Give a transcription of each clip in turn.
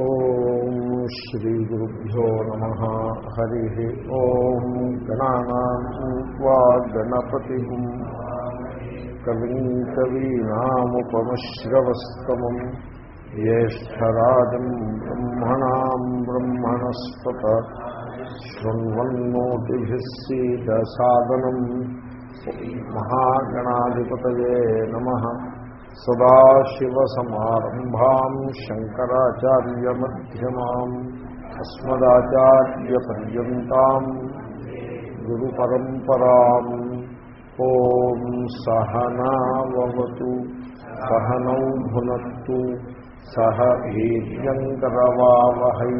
ఓం శ్రీ గురుభ్యో నమ. హరి ఓం గణానా గణపతి కవిం కవీనాముపమశ్రవస్తమం జ్యేష్టరాజం బ్రహ్మణా బ్రహ్మణస్పత. శృణ్వన్నోతిభిస్సీదసాదనం మహాగణాధిపతయే నమ. సదాశివసమారంభాం శంకరాచార్యమ్యమాం అస్మదాచార్యపర్యంతం గురు పరంపరాం ఓం సహనావతు సహనౌ భునత్తు సహ వీర్యంకరవావహై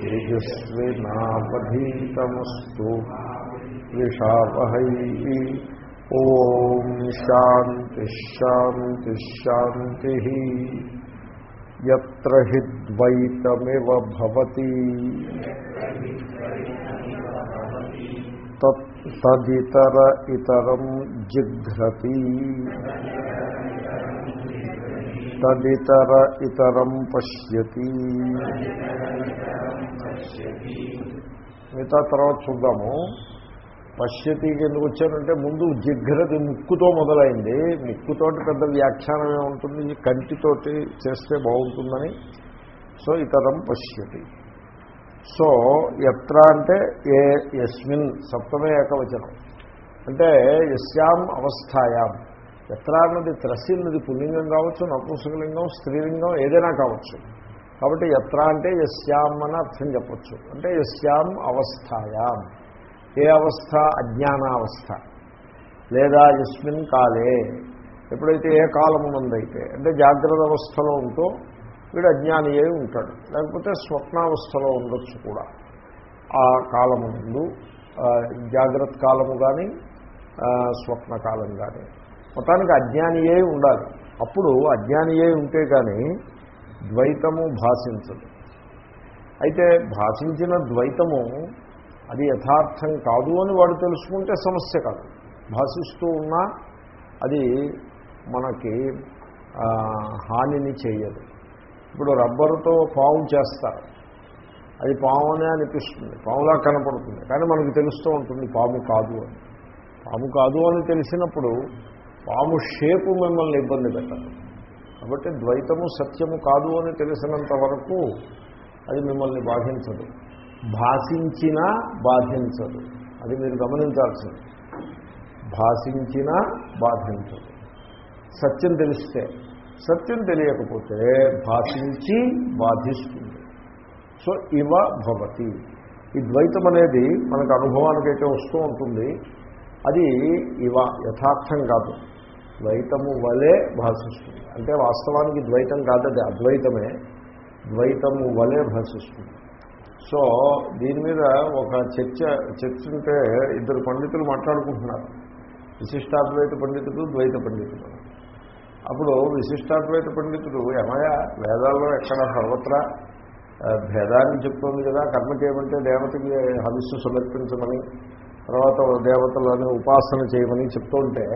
తేజస్వినావధీతమస్తు విషావహై. ఓం శాంతి శాంతి శాంతి ఎత్ర హి భవతి తదితర ఇతరం జిఘ్రతి తదితర ఇతరం పశ్యతి మిగతా తర్వాత చూద్దాము. పశ్యతికి ఎందుకు వచ్చానంటే ముందు జిఘ్రతి ముక్కుతో మొదలైంది. ముక్కుతోటి పెద్ద వ్యాఖ్యానం ఏముంటుంది? కంటితోటి చేస్తే బాగుంటుందని. సో ఇతరం పశ్యతి. సో ఎత్ర అంటే ఏ ఎస్మిన్ సప్తమే ఏకవచనం. అంటే ఎస్యాం అవస్థాయాం. ఎత్ర అన్నది త్రసిన్నది పుల్లింగం కావచ్చు నపుంసకలింగం స్త్రీలింగం ఏదైనా కావచ్చు. కాబట్టి ఎత్ర అంటే ఎస్యాం అని అర్థం చెప్పచ్చు. అంటే ఎస్యాం అవస్థాయాం. ఏ అవస్థ? అజ్ఞానావస్థ. లేదా యస్మిన్ కాలే. ఎప్పుడైతే ఏ కాలమునందైతే అంటే జాగ్రత్త అవస్థలో ఉంటూ వీడు అజ్ఞాని అయి ఉంటాడు. లేకపోతే స్వప్నావస్థలో ఉండొచ్చు కూడా. ఆ కాలము ముందు జాగ్రత్త కాలము కానీ స్వప్నకాలం కానీ మొత్తానికి అజ్ఞానియే ఉండాలి. అప్పుడు అజ్ఞానియే ఉంటే కానీ ద్వైతము భాషించదు. అయితే భాషించిన ద్వైతము అది యథార్థం కాదు అని వాడు తెలుసుకుంటే సమస్య కాదు. భాషిస్తూ ఉన్నా అది మనకి హానిని చేయదు. ఇప్పుడు రబ్బరుతో పాము చేస్తారు. అది పాము అనే అనిపిస్తుంది. పాములా కనపడుతుంది. కానీ మనకు తెలుస్తూ ఉంటుంది పాము కాదు అని. పాము కాదు అని తెలిసినప్పుడు పాము షేపు మిమ్మల్ని ఇబ్బంది పెట్టదు. కాబట్టి ద్వైతము సత్యము కాదు అని తెలిసినంత వరకు అది మిమ్మల్ని బాధించదు. భాషించినా బాధించదు. అది మీరు గమనించాల్సింది. భాషించినా బాధించదు. సత్యం తెలిస్తే సత్యం తెలియకపోతే భాషించి బాధిస్తుంది. సో ఇవ భవతి. ఈ ద్వైతం అనేది మనకు అనుభవానికైతే వస్తూ ఉంటుంది. అది ఇవ యథార్థం కాదు. ద్వైతము వలె భాషిస్తుంది. అంటే వాస్తవానికి ద్వైతం కాదది అద్వైతమే. ద్వైతము వలె భాషిస్తుంది. సో దీని మీద ఒక చర్చ చర్చ ఉంటే ఇద్దరు పండితులు మాట్లాడుకుంటున్నారు. విశిష్టాద్వైత పండితుడు ద్వైత పండితుడు. అప్పుడు విశిష్టాద్వైత పండితుడు ఏమయ్యా వేదాల్లో ఎక్కడ సర్వత్రా భేదాన్ని చెప్తోంది కదా కర్మ చేయమంటే దేవతకి హవిస్సు సమర్పించమని తర్వాత దేవతలను ఉపాసన చేయమని చెప్తుంటే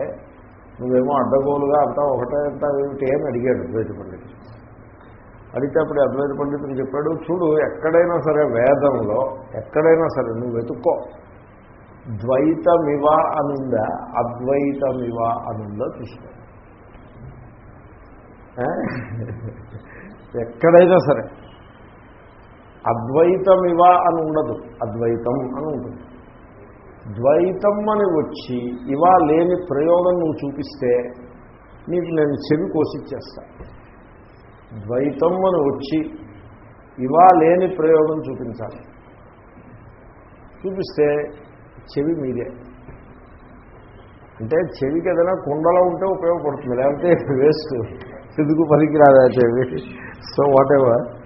నువ్వేమో అడ్డగోలుగా అంతా ఒకటే అంతా ఏమిటి అని అడిగాడు ద్వైత పండితుడు. అడిగితే అప్పుడు అద్వైత పండితుడు చెప్పాడు చూడు ఎక్కడైనా సరే వేదంలో ఎక్కడైనా సరే నువ్వు వెతుక్కో. ద్వైతమివ అనుందా? అద్వైతమివ అనుందో చూసుకో. ఎక్కడైనా సరే. అద్వైతమివ అని ఉండదు. అద్వైతం అని ఉంటుంది. ద్వైతం అని వచ్చి ఇవా లేని ప్రయోగం నువ్వు చూపిస్తే నీకు నేను చెవి కోసిచ్చేస్తాను ద్వైతం అని వచ్చి ఇవా లేని ప్రయోగం చూపించాలి. చూపిస్తే చెవి మీదే. అంటే చెవికి ఏదైనా కుండలో ఉంటే ఉపయోగపడుతుంది లేకపోతే వేస్ట్. ఎందుకు పనికిరాదా చెవి? సో వాట్ ఎవర్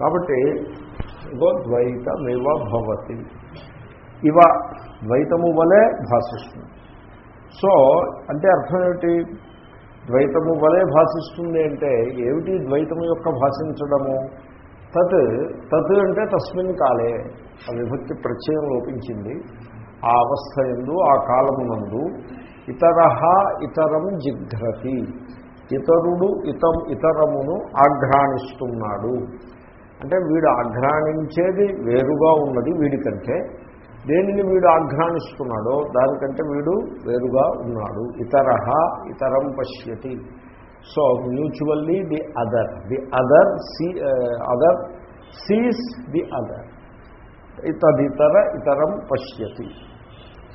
కాబట్టి ఇగో ద్వైతమివ భవతి. ఇవ ద్వైతము వలె భాషిస్తుంది. సో అంటే అర్థం ఏమిటి? ద్వైతము వలె భాషిస్తుంది అంటే ఏమిటి ద్వైతము యొక్క భాషించడము? తత్ తత్ అంటే తస్మిన్ కాలే ఆ విభక్తి ప్రత్యయం లోపించింది. ఆ అవస్థ ఎందు ఆ కాలమునందు ఇతర ఇతరం జిఘ్రతి. ఇతరుడు ఇతం ఇతరమును ఆఘ్రాణిస్తున్నాడు. అంటే వీడు ఆఘ్రాణించేది వేరుగా ఉన్నది వీడికంటే దేనిని వీడు ఆఘ్రానిస్తున్నాడో దానికంటే వీడు వేరుగా ఉన్నాడు. ఇతర ఇతరం పశ్యతి. So mutually the other the other see other sees the other ఇతదితర ఇతరం పశ్యతి.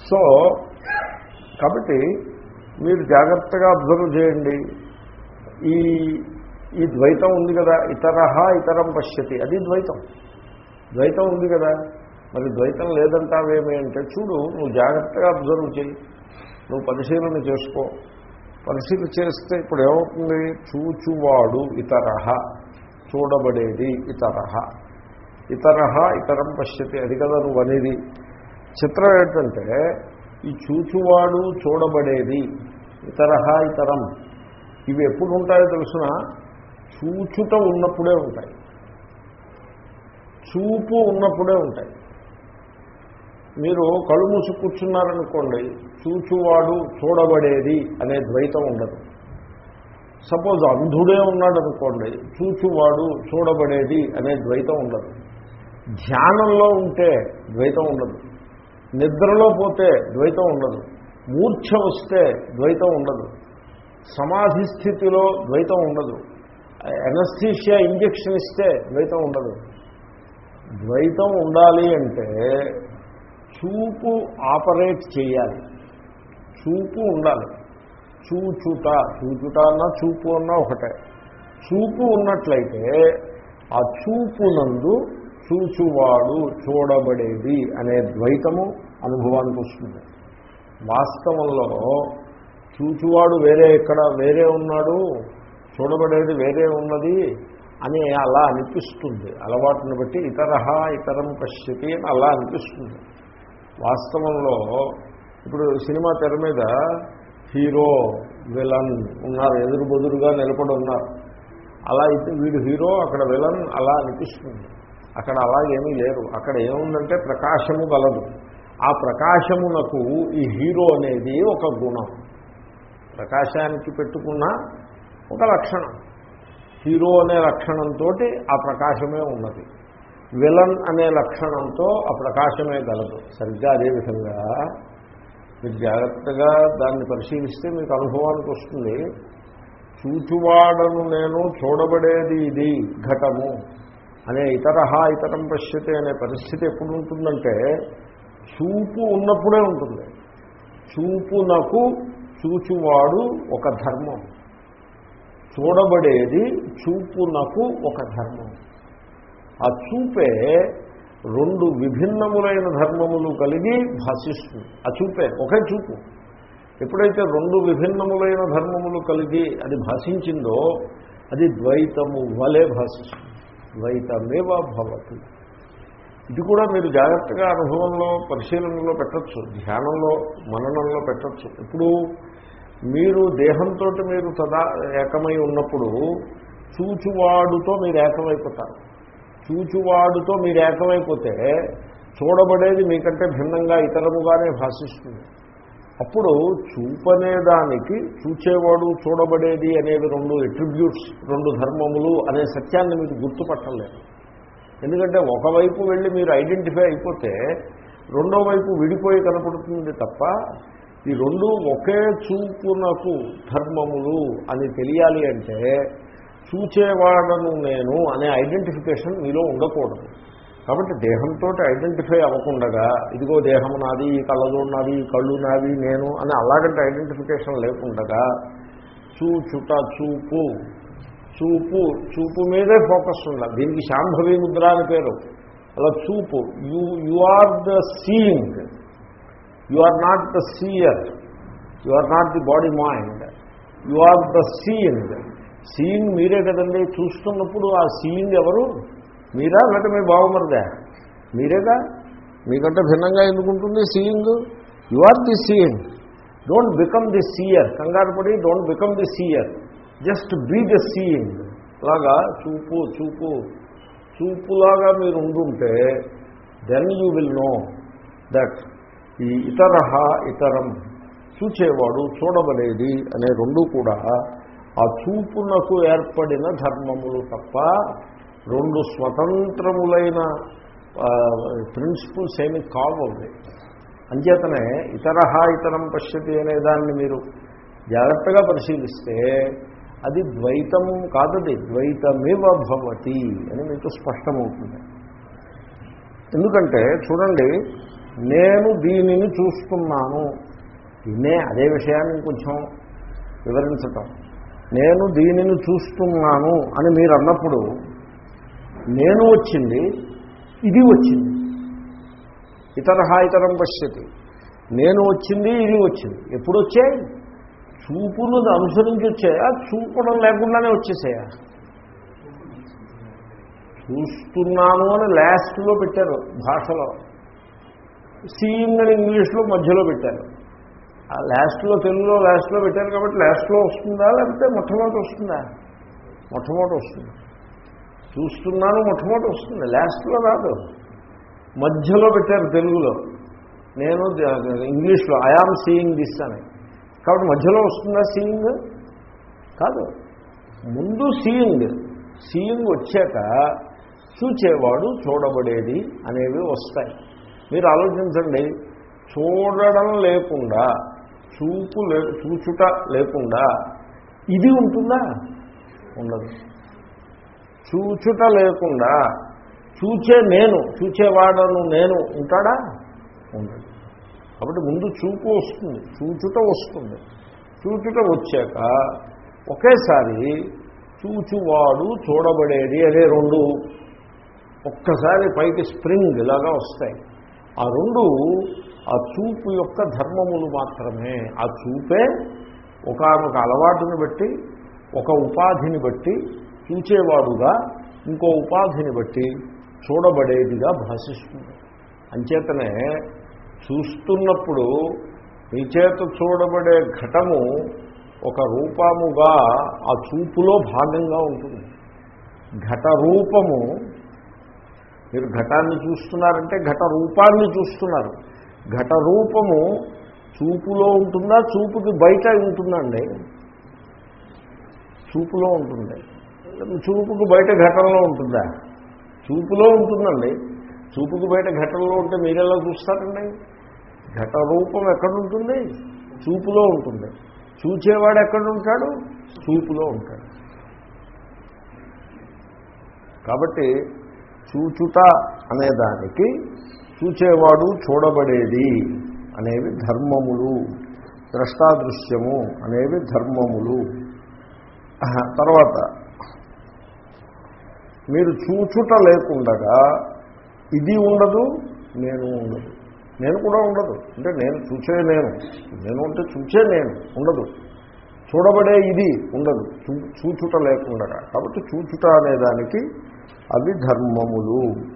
సో కాబట్టి మీరు జాగ్రత్తగా అబ్జర్వ్ చేయండి. ఈ ఈ ద్వైతం ఉంది కదా. ఇతర ఇతరం పశ్యతి. అది ద్వైతం. ద్వైతం ఉంది కదా. మరి ద్వైతం లేదంటావేమి అంటే చూడు నువ్వు జాగ్రత్తగా అబ్జర్వ్ చేయి నువ్వు పరిశీలన చేసుకో. పరిశీలన చేస్తే ఇప్పుడు ఏమవుతుంది? చూచువాడు ఇతర చూడబడేది ఇతర ఇతర ఇతరం పశ్యతి అది కదా నువ్వు అనేది. చిత్రం ఏంటంటే ఈ చూచువాడు చూడబడేది ఇతర ఇతరం. ఇవి ఎప్పుడు ఉంటాయో తెలుసిన? చూచుట ఉన్నప్పుడే ఉంటాయి. చూపు ఉన్నప్పుడే ఉంటాయి. మీరు కళ్ళు మూసి కూర్చున్నారనుకోండి చూచువాడు చూడబడేది అనే ద్వైతం ఉండదు. సపోజ్ అంధుడే ఉన్నాడు అనుకోండి చూచువాడు చూడబడేది అనే ద్వైతం ఉండదు. ధ్యానంలో ఉంటే ద్వైతం ఉండదు. నిద్రలో పోతే ద్వైతం ఉండదు. మూర్ఛ వస్తే ద్వైతం ఉండదు. సమాధి స్థితిలో ద్వైతం ఉండదు. ఎనస్థీషియా ఇంజక్షన్ ఇస్తే ద్వైతం ఉండదు. ద్వైతం ఉండాలి అంటే చూపు ఆపరేట్ చేయాలి. చూపు ఉండాలి. చూచుట చూచుట అన్నా చూపు అన్నా ఒకటే. చూపు ఉన్నట్లయితే ఆ చూపునందు చూచువాడు చూడబడేది అనే ద్వైతము అనుభవానికి వస్తుంది. వాస్తవంలో చూచువాడు వేరే ఇక్కడ వేరే ఉన్నాడు చూడబడేది వేరే ఉన్నది అని అలా అనిపిస్తుంది. అలవాటుని బట్టి ఇతర ఇతరం పశ్యతి అని అలా అనిపిస్తుంది. వాస్తవంలో ఇప్పుడు సినిమా తెర మీద హీరో విలన్ ఉన్నారు ఎదురు బొదురుగా నిలబడి ఉన్నారు. అలా అయితే వీడు హీరో అక్కడ విలన్ అలా అనిపిస్తుంది. అక్కడ అలాగేమీ లేరు. అక్కడ ఏముందంటే ప్రకాశము గలదు. ఆ ప్రకాశమునకు ఈ హీరో అనేది ఒక గుణం. ప్రకాశానికి పెట్టుకున్న ఒక లక్షణం. హీరో అనే లక్షణంతో ఆ ప్రకాశమే ఉన్నది. విలన్ అనే లక్షణంతో ఆ ప్రకాశమే గలదు సరిగ్గా అదేవిధంగా మీరు జాగ్రత్తగా దాన్ని పరిశీలిస్తే మీకు అనుభవానికి వస్తుంది. చూచువాడను నేను చూడబడేది ఇది ఘటము అనే ఇతర ఇతరం పశ్యతి అనే పరిస్థితి ఎప్పుడు ఉంటుందంటే చూపు ఉన్నప్పుడే ఉంటుంది. చూపునకు చూచువాడు ఒక ధర్మం. చూడబడేది చూపునకు ఒక ధర్మం. ఆ చూపే రెండు విభిన్నములైన ధర్మములు కలిగి భాషిస్తుంది. ఆ చూపే ఒకే చూపు. ఎప్పుడైతే రెండు విభిన్నములైన ధర్మములు కలిగి అది భాషించిందో అది ద్వైతము వలె భాషిస్తుంది. ద్వైతమేవ భవతి. ఇది కూడా మీరు జాగ్రత్తగా అనుభవంలో పరిశీలనలో పెట్టచ్చు ధ్యానంలో మననంలో పెట్టచ్చు. ఇప్పుడు మీరు దేహంతో మీరు తదా ఏకమై ఉన్నప్పుడు చూచువాడుతో మీరు ఏకమైపోతారు. చూచువాడుతో మీరు ఏకమైపోతే చూడబడేది మీకంటే భిన్నంగా ఇతరముగానే భాషిస్తుంది. అప్పుడు చూపనేదానికి చూచేవాడు చూడబడేది అనేవి రెండు ఎట్రిబ్యూట్స్ రెండు ధర్మములు అనే సత్యాన్ని మీకు గుర్తుపట్టలేదు. ఎందుకంటే ఒకవైపు వెళ్ళి మీరు ఐడెంటిఫై అయిపోతే రెండో వైపు విడిపోయి కనపడుతుంది తప్ప ఈ రెండు ఒకే చూపునకు ధర్మములు అని తెలియాలి అంటే చూచేవాడను నేను అనే ఐడెంటిఫికేషన్ మీలో ఉండకూడదు. కాబట్టి దేహంతో ఐడెంటిఫై అవ్వకుండగా ఇదిగో దేహం నాది ఈ కళ్ళలో నాది ఈ కళ్ళు నావి నేను అని అలాగంటే ఐడెంటిఫికేషన్ లేకుండగా చూచుట చూపు చూపు చూపు మీదే ఫోకస్ ఉండాలి. దీనికి శాంభవి ముద్ర అని పేరు. అలా చూపు. You you are the seeing. You are not the seer. You are not the body mind. You are the seeing. Seeing మీరే కదండి. చూస్తున్నప్పుడు ఆ సీయింగ్ ఎవరు? మీరా లేకపోతే మీ బావమరిదా మీరేగా? మీకంటే భిన్నంగా ఎందుకుంటుంది seeing you are the seeing don't become the seer కంగారు పడి don't become the seer just be the seeing లాగా చూపు చూపు. చూపులాగా మీరు ఉండుంటే then you will know that ఈ ఇతర ఇతరం చూచేవాడు చూడబడేది అనే రెండు కూడా ఆ చూపునకు ఏర్పడిన ధర్మములు తప్ప రెండు స్వతంత్రములైన ప్రిన్సిపుల్స్ ఏమి కావాలి అంచేతనే ఇతర ఇతరం పశ్యతి అనే దాన్ని మీరు జాగ్రత్తగా పరిశీలిస్తే అది ద్వైతం కాదది ద్వైతమివ భవతి అని మీకు స్పష్టమవుతుంది. ఎందుకంటే చూడండి నేను దీనిని చూస్తున్నాను. నే అదే విషయాన్ని కొంచెం వివరించటం. నేను దీనిని చూస్తున్నాను అని మీరు అన్నప్పుడు నేను వచ్చింది ఇది వచ్చింది. ఇతర ఇతరం పశ్యతి. నేను వచ్చింది ఇది వచ్చింది. ఎప్పుడు వచ్చాయి? చూపును అనుసరించి వచ్చాయా? చూపడం లేకుండానే వచ్చేసాయా? చూస్తున్నాను అని లాస్ట్లో పెట్టారు భాషలో. సీయింగ్ అని ఇంగ్లీష్లో మధ్యలో పెట్టారు. లాస్ట్లో తెలుగులో లాస్ట్లో పెట్టారు కాబట్టి లాస్ట్లో వస్తుందా లేకపోతే మొట్టమొదటి వస్తుందా? మొట్టమొదటి వస్తుంది. చూస్తున్నాను మొట్టమొదటి వస్తుంది. లాస్ట్లో రాదు. మధ్యలో పెట్టారు తెలుగులో. నేను ఇంగ్లీష్లో ఐఆమ్ సీయింగ్ దిస్ అని. కాబట్టి మధ్యలో వస్తుందా సీయింగ్ కాదు. ముందు సీయింగ్ సీయింగ్ వచ్చాక చూచేవాడు చూడబడేది అనేవి వస్తాయి. మీరు ఆలోచించండి. చూడడం లేకుండా చూపు లే చూచుట లేకుండా ఇది ఉంటుందా? ఉండదు. చూచుట లేకుండా చూచే నేను చూచేవాడను నేను ఉంటాడా? ఉండదు. కాబట్టి ముందు చూపు వస్తుంది చూచుట వస్తుంది. చూచుట వచ్చాక ఒకేసారి చూచువాడు చూడబడేది అనే రెండు. ఒక్కసారి పైకి స్ప్రింగ్ ఇలాగా వస్తాయి. ఆ రెండు ఆ చూపు యొక్క ధర్మములు మాత్రమే. ఆ చూపే ఒకనొక అలవాటుని బట్టి ఒక ఉపాధిని బట్టి చూచేవాడుగా ఇంకో ఉపాధిని బట్టి చూడబడేదిగా భాషిస్తుంది. అంచేతనే చూస్తున్నప్పుడు మీ చేత చూడబడే ఘటము ఒక రూపముగా ఆ చూపులో భాగంగా ఉంటుంది. ఘట రూపము మీరు ఘటాన్ని చూస్తున్నారంటే ఘట రూపాన్ని చూస్తున్నారు. ఘట రూపము చూపులో ఉంటుందా? చూపుకి బయట ఉంటుందండి. చూపులో ఉంటుంది. చూపుకు బయట ఘటనలో ఉంటుందా? చూపులో ఉంటుందండి. చూపుకు బయట ఘటనలో ఉంటే మీరెలా చూస్తారండి? ఘట రూపం ఎక్కడుంటుంది? చూపులో ఉంటుంది. చూచేవాడు ఎక్కడుంటాడు? చూపులో ఉంటాడు. కాబట్టి చూచుట అనేదానికి చూచేవాడు చూడబడేది అనేవి ధర్మములు. ద్రష్టాదృశ్యము అనేవి ధర్మములు. తర్వాత మీరు చూచుట లేకుండగా ఇది ఉండదు నేను ఉండదు. నేను కూడా ఉండదు. అంటే నేను చూచే నేను. నేను ఉంటే చూచే నేను ఉండదు. చూడబడే ఇది ఉండదు. చూచుట లేకుండగా. కాబట్టి చూచుట అనే దానికి అవి ధర్మములు.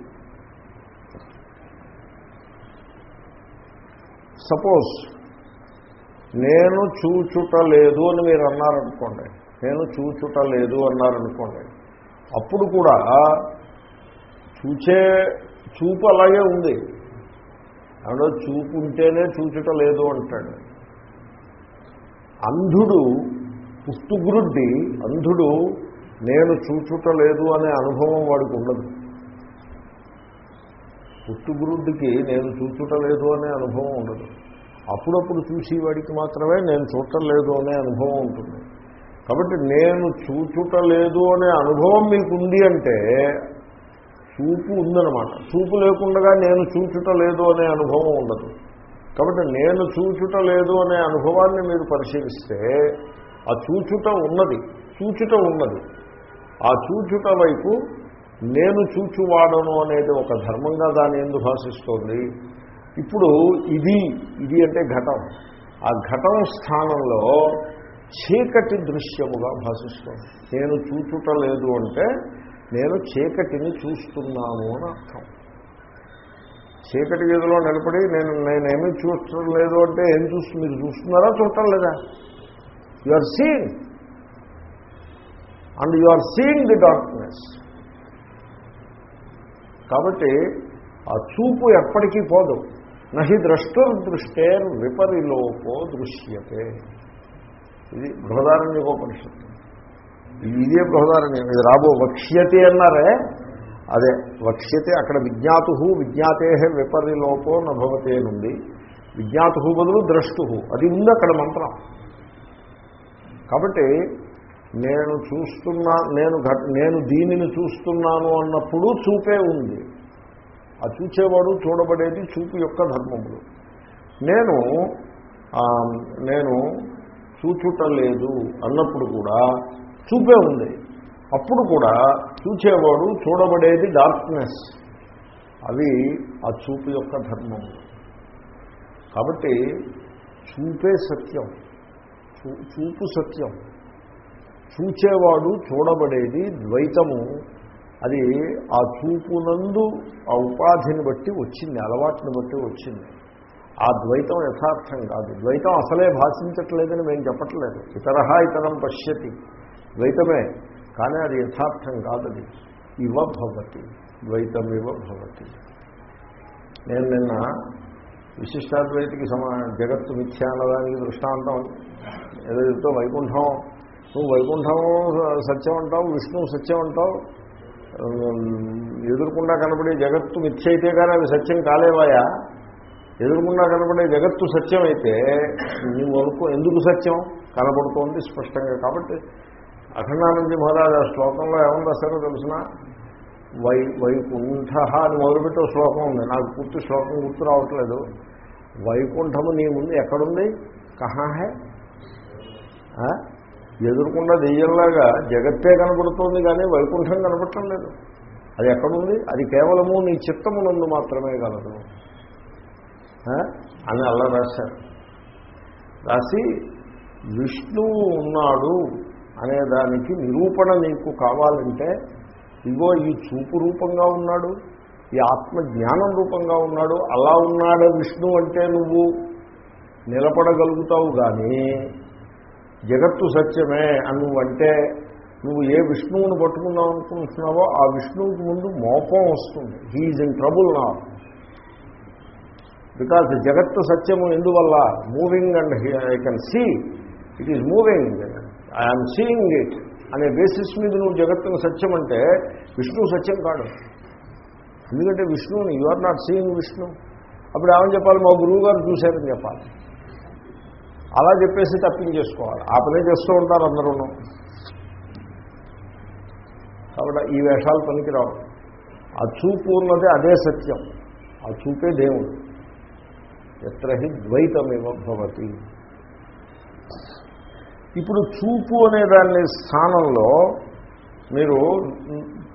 సపోజ్ నేను చూచుట లేదు అని మీరు అన్నారనుకోండి. నేను చూచుట లేదు అన్నారనుకోండి. అప్పుడు కూడా చూచే చూపు అలాగే ఉంది. అందులో చూపుంటేనే చూచుట లేదు అంటాడు. అంధుడు పుట్టుగురుడ్డి అంధుడు నేను చూచుట లేదు అనే అనుభవం వాడికి ఉండదు. పుట్టుగురుడికి నేను చూచుట లేదు అనే అనుభవం ఉండదు. అప్పుడప్పుడు చూసేవాడికి మాత్రమే నేను చూడటం లేదు అనే అనుభవం ఉంటుంది. కాబట్టి నేను చూచుట లేదు అనే అనుభవం మీకు ఉంది అంటే చూపు ఉందనమాట చూపు లేకుండా నేను చూచుట లేదు అనే అనుభవం ఉండదు. కాబట్టి నేను చూచుట లేదు అనే అనుభవాన్ని మీరు పరిశీలిస్తే ఆ చూచుట ఉన్నది. చూచుట ఉన్నది. ఆ చూచుట వైపు నేను చూచువాడను అనేది ఒక ధర్మంగా దాని ఎందు భాషిస్తోంది. ఇప్పుడు ఇది ఇది అంటే ఘటం. ఆ ఘటం స్థానంలో చీకటి దృశ్యముగా భాషిస్తోంది. నేను చూచుట లేదు అంటే నేను చీకటిని చూస్తున్నాను అని అర్థం. చీకటి గదిలో నిలబడి నేను నేనేమీ చూడటం లేదు అంటే ఏం చూస్తు మీరు చూస్తున్నారా చూడటం లేదా you are seeing and you are seeing the darkness కాబట్టి ఆ చూపు ఎప్పటికీ పోదు. నహి ద్రష్టుర్దృష్టేర్ విపరిలోపో దృశ్యతే. ఇది బృహదారణ్యోపనిషత్తు ఇదే బృహదారణ్యం. ఇది రాబో వక్ష్యతే అన్నారే. అదే వక్ష్యతే అక్కడ విజ్ఞాతు విజ్ఞాతే విపరిలోపో నభవతే నుండి. విజ్ఞాతు బదులు ద్రష్టు అది ఉంది అక్కడ మంత్రం. కాబట్టి నేను చూస్తున్నా నేను నేను దీనిని చూస్తున్నాను అన్నప్పుడు చూపే ఉంది. ఆ చూచేవాడు చూడబడేది చూపు యొక్క ధర్మములు. నేను నేను చూచుటలేదు అన్నప్పుడు కూడా చూపే ఉంది. అప్పుడు కూడా చూచేవాడు చూడబడేది డార్క్నెస్ అవి ఆ చూపు యొక్క ధర్మములు. కాబట్టి చూపే సత్యం. చూ- చూపు సత్యం. చూచేవాడు చూడబడేది ద్వైతము. అది ఆ చూపునందు ఆ ఉపాధిని బట్టి వచ్చింది అలవాటుని బట్టి వచ్చింది. ఆ ద్వైతం యథార్థం కాదు. ద్వైతం అసలే భాషించట్లేదని మేము చెప్పట్లేదు. ఇతర ఇతరం పశ్యతి. ద్వైతమే కానీ అది యథార్థం కాదు అది ఇవ భవతి ద్వైతం ఇవ భవతి. నేను నిన్న విశిష్టాద్వైతికి సమా జగత్తు మిథ్యా అన్నదానికి దృష్టాంతం. ఏదో చెప్తావు వైకుంఠం నువ్వు వైకుంఠం సత్యం అంటావు విష్ణువు సత్యం అంటావు ఎదురుకుండా కనబడే జగత్తు మిథ్యైతే కానీ అవి సత్యం కాలేవాయా? ఎదురుకుండా కనబడే జగత్తు సత్యం అయితే నువ్వు అనుకో ఎందుకు సత్యం? కనబడుతోంది స్పష్టంగా. కాబట్టి అఖండానంద మహారాజ్ ఆ శ్లోకంలో ఏమని రాశారో తెలిసిన? వై వైకుంఠ అని మొదలుపెట్టే శ్లోకం ఉంది. నాకు పూర్తి శ్లోకం గుర్తు రావట్లేదు. వైకుంఠము నీ ముందు ఎక్కడుంది? కహా హే? ఎదురుకుండా దెయ్యంలాగా జగత్తే కనబడుతోంది కానీ వైకుంఠం కనపడటం లేదు. అది ఎక్కడుంది? అది కేవలము నీ చిత్తమునందు మాత్రమే కలదు. అని అలా రాశారు. రాసి విష్ణువు ఉన్నాడు అనే దానికి నిరూపణ నీకు కావాలంటే ఇగో ఈ చూపు రూపంగా ఉన్నాడు ఈ ఆత్మ జ్ఞానం రూపంగా ఉన్నాడు అలా ఉన్నాడే విష్ణు అంటే నువ్వు నిలబడగలుగుతావు కానీ జగత్తు సత్యమే అని నువ్వంటే నువ్వు ఏ విష్ణువుని పట్టుకుందాం అనుకుంటున్నావో ఆ విష్ణువుకి ముందు మోపం వస్తుంది. హీఈస్ ఇన్ ట్రబుల్ నా బికాజ్ జగత్తు సత్యము ఎందువల్ల? Moving and I can see it is moving I'm seeing it అనే బేసిస్ మీద నువ్వు జగత్తును సత్యం అంటే విష్ణువు సత్యం కాడు ఎందుకంటే విష్ణువుని you are not seeing Vishnu. అప్పుడు ఏమని చెప్పాలి? మా గురువు గారు చూశారని చెప్పాలి. అలా చెప్పేసి తప్పించేసుకోవాలి. ఆ పనే చేస్తూ ఉంటారు అందరూ కాబట్టి ఈ వేషాలు పనికిరావు. ఆ చూపు ఉన్నది అదే సత్యం. ఆ చూపే దేవుడు. ఎత్ర హి ద్వైతమేవ భవతి. ఇప్పుడు చూపు అనే దాని స్థానంలో మీరు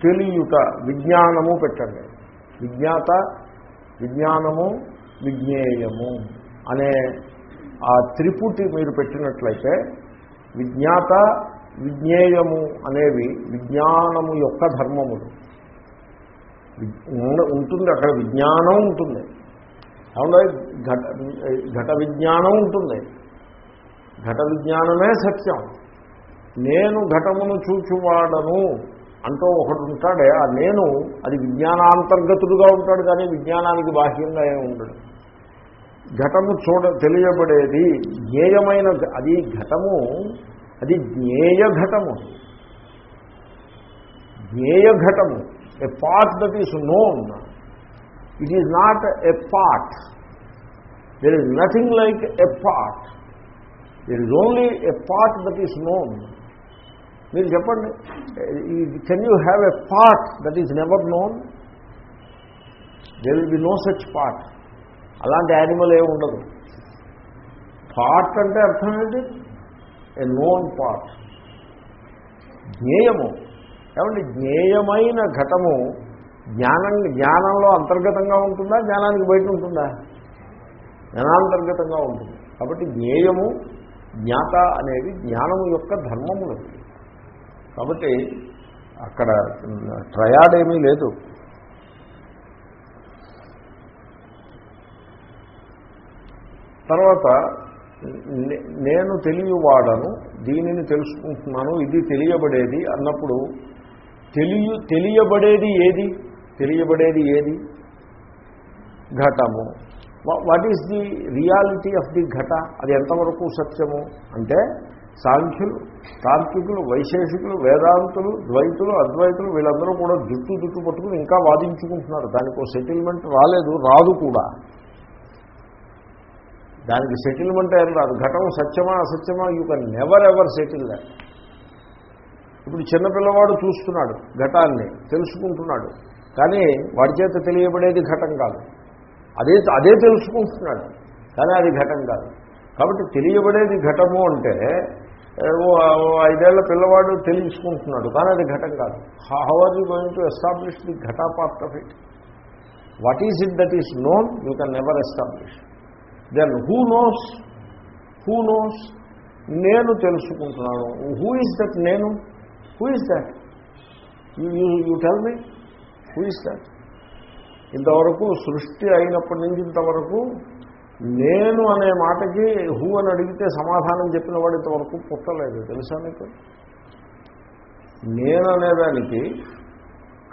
తెలియుట విజ్ఞానము పెట్టండి. విజ్ఞాత విజ్ఞానము విజ్ఞేయము అనే ఆ త్రిపుటి మీరు పెట్టినట్లయితే విజ్ఞాత విజ్ఞేయము అనేవి విజ్ఞానము యొక్క ధర్మములు. ఉంటుంది అక్కడ విజ్ఞానం ఉంటుంది. అవునా ఘట ఘట విజ్ఞానం ఉంటుంది. ఘట విజ్ఞానమే సత్యం. నేను ఘటమును చూచువాడను అంటూ ఒకడు ఉంటాడే ఆ నేను అది విజ్ఞానాంతర్గతుడుగా ఉంటాడు కానీ విజ్ఞానానికి బాహ్యంగా ఏమి ఉండడు. ఘటము చూడ తెలియబడేది జ్ఞేయమైన అది ఘటము అది జ్ఞేయ ఘటము. జ్ఞేయ ఘటము a part that is known it is not a part there is nothing like a part there is only a part that is known మీరు చెప్పండి can you have a part that is never known there will be no such part అలాంటి animal ఏమి ఉండదు. Part అంటే అర్థం ఏంటి? A known part జ్ఞేయము. ఏమండి? జ్ఞేయమైన ఘటము జ్ఞానం జ్ఞానంలో అంతర్గతంగా ఉంటుందా? జ్ఞానానికి బయట ఉంటుందా? జ్ఞానాంతర్గతంగా ఉంటుంది. కాబట్టి జ్ఞేయము జ్ఞాత అనేది జ్ఞానము యొక్క ధర్మములు. కాబట్టి అక్కడ ట్రయాడ్ ఏమీ లేదు. తర్వాత నేను తెలియవాడను దీనిని తెలుసుకుంటున్నాను ఇది తెలియబడేది అన్నప్పుడు తెలియ తెలియబడేది ఏది? తెలియబడేది ఏది? ఘటము. What is the reality of the ఘట? అది ఎంతవరకు సత్యము? అంటే సాంఖ్యులు తార్కికులు వైశేషికులు వేదాంతులు ద్వైతులు అద్వైతులు వీళ్ళందరూ కూడా జుట్టు జుట్టు పట్టుకుని ఇంకా వాదించుకుంటున్నారు. దానికి సెటిల్మెంట్ రాలేదు రాదు కూడా. దానికి సెటిల్మెంట్ ఏం రాదు. ఘటం సత్యమా అసత్యమా? You can never ever settle that ఇప్పుడు చిన్నపిల్లవాడు చూస్తున్నాడు ఘటాన్ని తెలుసుకుంటున్నాడు. కానీ వాడి చేత తెలియబడేది ఘటం కాదు. అదే అదే తెలుసుకుంటున్నాడు కానీ అది ఘటం కాదు. కాబట్టి తెలియబడేది ఘటము అంటే ఓ ఓ ఐదేళ్ళ పిల్లవాడు తెలుసుకుంటున్నాడు కానీ అది ఘటం కాదు. How are you going to establish the Ghata part of it what is it that is known you can never establish then who knows who knows నేను తెలుసుకుంటున్నాను. హూ ఇస్ దట్ నేను? Who is that you tell me who is that ఇంతవరకు సృష్టి అయినప్పటి నుంచి ఇంతవరకు నేను అనే మాటకి హూ అని అడిగితే సమాధానం చెప్పిన వాడు ఇంతవరకు పుట్టలేదు. తెలుసా మీకు? నేను అనేదానికి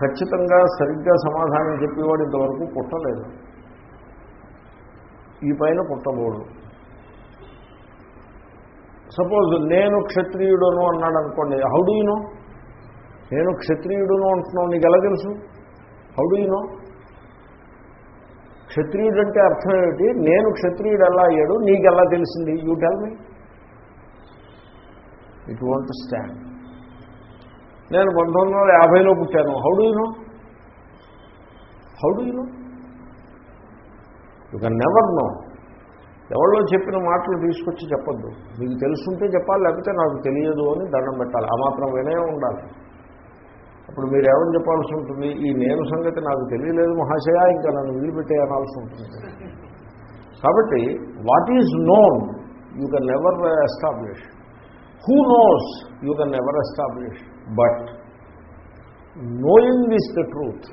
ఖచ్చితంగా సరిగ్గా సమాధానం చెప్పేవాడు ఇంతవరకు పుట్టలేదు. ఈ పైన పుట్టబోడు సపోజ్ నేను క్షత్రియుడును అన్నాడు అనుకోండి హౌడీనో నేను క్షత్రియుడును అంటున్నావు నీకు ఎలా తెలుసు? హౌడీనో క్షత్రియుడు అంటే అర్థం ఏమిటి? నేను క్షత్రియుడు ఎలా అయ్యాడు? నీకు ఎలా తెలిసింది? You tell me it won't stand నేను పంతొమ్మిది వందల యాభైలో పుట్టాను. How do you know you know you can never know ఎవరో చెప్పిన మాటలు తీసుకొచ్చి చెప్పొద్దు. మీకు తెలుసుంటే చెప్పాలి లేకపోతే నాకు తెలియదు అని దండం పెట్టాలి. ఆ మాత్రం వినయం ఉండాలి. అప్పుడు మీరు ఏమని చెప్పాల్సి ఉంటుంది? ఈ నేను సంగతి నాకు తెలియలేదు మహాశయ ఇంకా నన్ను వదిలిపెట్టే అనాల్సి ఉంటుంది. కాబట్టి what is known you can never establish who knows you can never establish but knowing is the truth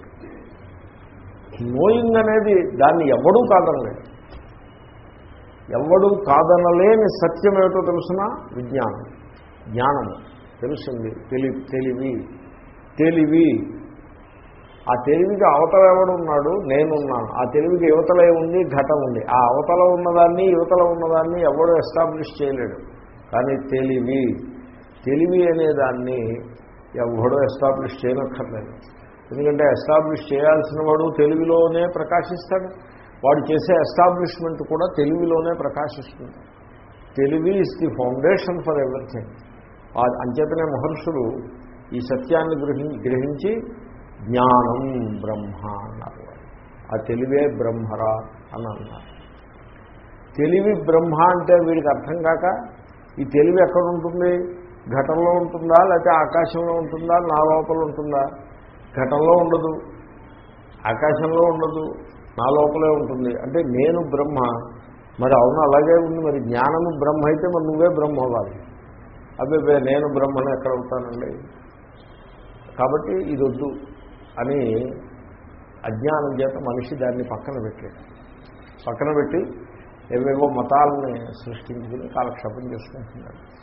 knowing అనేది దాన్ని ఎవడూ కాదనలేడు ఎవడూ కాదనలేని సత్యం ఏమిటో తెలుసిన? విజ్ఞానం. జ్ఞానము. తెలిసింది. తెలి తెలివి. తెలివి. ఆ తెలివికి అవతల ఎవడు ఉన్నాడు నేనున్నాను. ఆ తెలివికి యువతలే ఉంది ఘటం ఉంది. ఆ అవతల ఉన్నదాన్ని యువతల ఉన్నదాన్ని ఎవడు ఎస్టాబ్లిష్ చేయలేడు. కానీ తెలివి. తెలివి అనేదాన్ని ఎవడో ఎస్టాబ్లిష్ చేయనక్కర్లేదు. ఎందుకంటే ఎస్టాబ్లిష్ చేయాల్సిన వాడు తెలుగులోనే ప్రకాశిస్తాడు. వాడు చేసే ఎస్టాబ్లిష్మెంట్ కూడా తెలుగులోనే ప్రకాశిస్తుంది. తెలివి is the foundation for everything అంచేతనే మహర్షులు ఈ సత్యాన్ని గ్రహి గ్రహించి జ్ఞానం బ్రహ్మ అన్నారు. ఆ తెలివే బ్రహ్మరా అని అన్నారు. తెలివి బ్రహ్మ అంటే వీడికి అర్థం కాక ఈ తెలివి ఎక్కడ ఉంటుంది? ఘటంలో ఉంటుందా? లేకపోతే ఆకాశంలో ఉంటుందా? నా లోపల ఉంటుందా? ఘటంలో ఉండదు. ఆకాశంలో ఉండదు. నా లోపలే ఉంటుంది. అంటే నేను బ్రహ్మ. మరి అవును అలాగే ఉంది. మరి జ్ఞానము బ్రహ్మ అయితే మరి నువ్వే బ్రహ్మ అవ్వాలి. అబ్బే నేను బ్రహ్మను ఎక్కడ అవుతానండి కాబట్టి ఇది వద్దు అని అజ్ఞానం చేత మనిషి దాన్ని పక్కన పెట్టాడు. పక్కన పెట్టి ఏవేవో మతాలని సృష్టించుకుని కాలక్షేపం చేసుకుంటున్నాడు.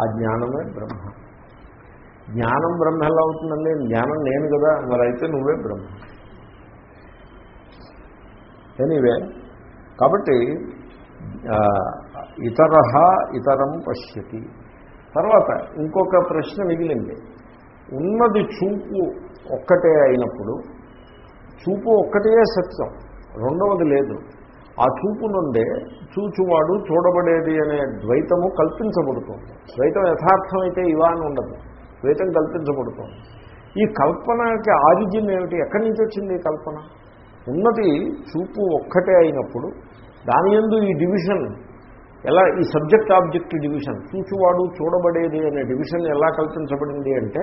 ఆ జ్ఞానమే బ్రహ్మ. జ్ఞానం బ్రహ్మ ఎలా అవుతుందండి. జ్ఞానం నేను కదా మరి అయితే నువ్వే బ్రహ్మ. ఎనీవే కాబట్టి ఇతర ఇతరం పశ్యతి. తర్వాత ఇంకొక ప్రశ్న మిగిలింది. ఉన్నది చూపు ఒక్కటే అయినప్పుడు చూపు ఒక్కటే సత్యం రెండవది లేదు. ఆ చూపు నుండే చూచువాడు చూడబడేది అనే ద్వైతము కల్పించబడుతుంది. ద్వైతం యథార్థమైతే ఇవా అని ఉండదు. ద్వైతం కల్పించబడుతుంది. ఈ కల్పనకి ఆరిజిన్ ఏమిటి? ఎక్కడి నుంచి వచ్చింది ఈ కల్పన? ఉన్నది చూపు ఒక్కటే అయినప్పుడు దాని ఎందు ఈ డివిజన్ ఎలా ఈ సబ్జెక్ట్ ఆబ్జెక్ట్ డివిజన్ చూచువాడు చూడబడేది అనే డివిజన్ ఎలా కల్పించబడింది అంటే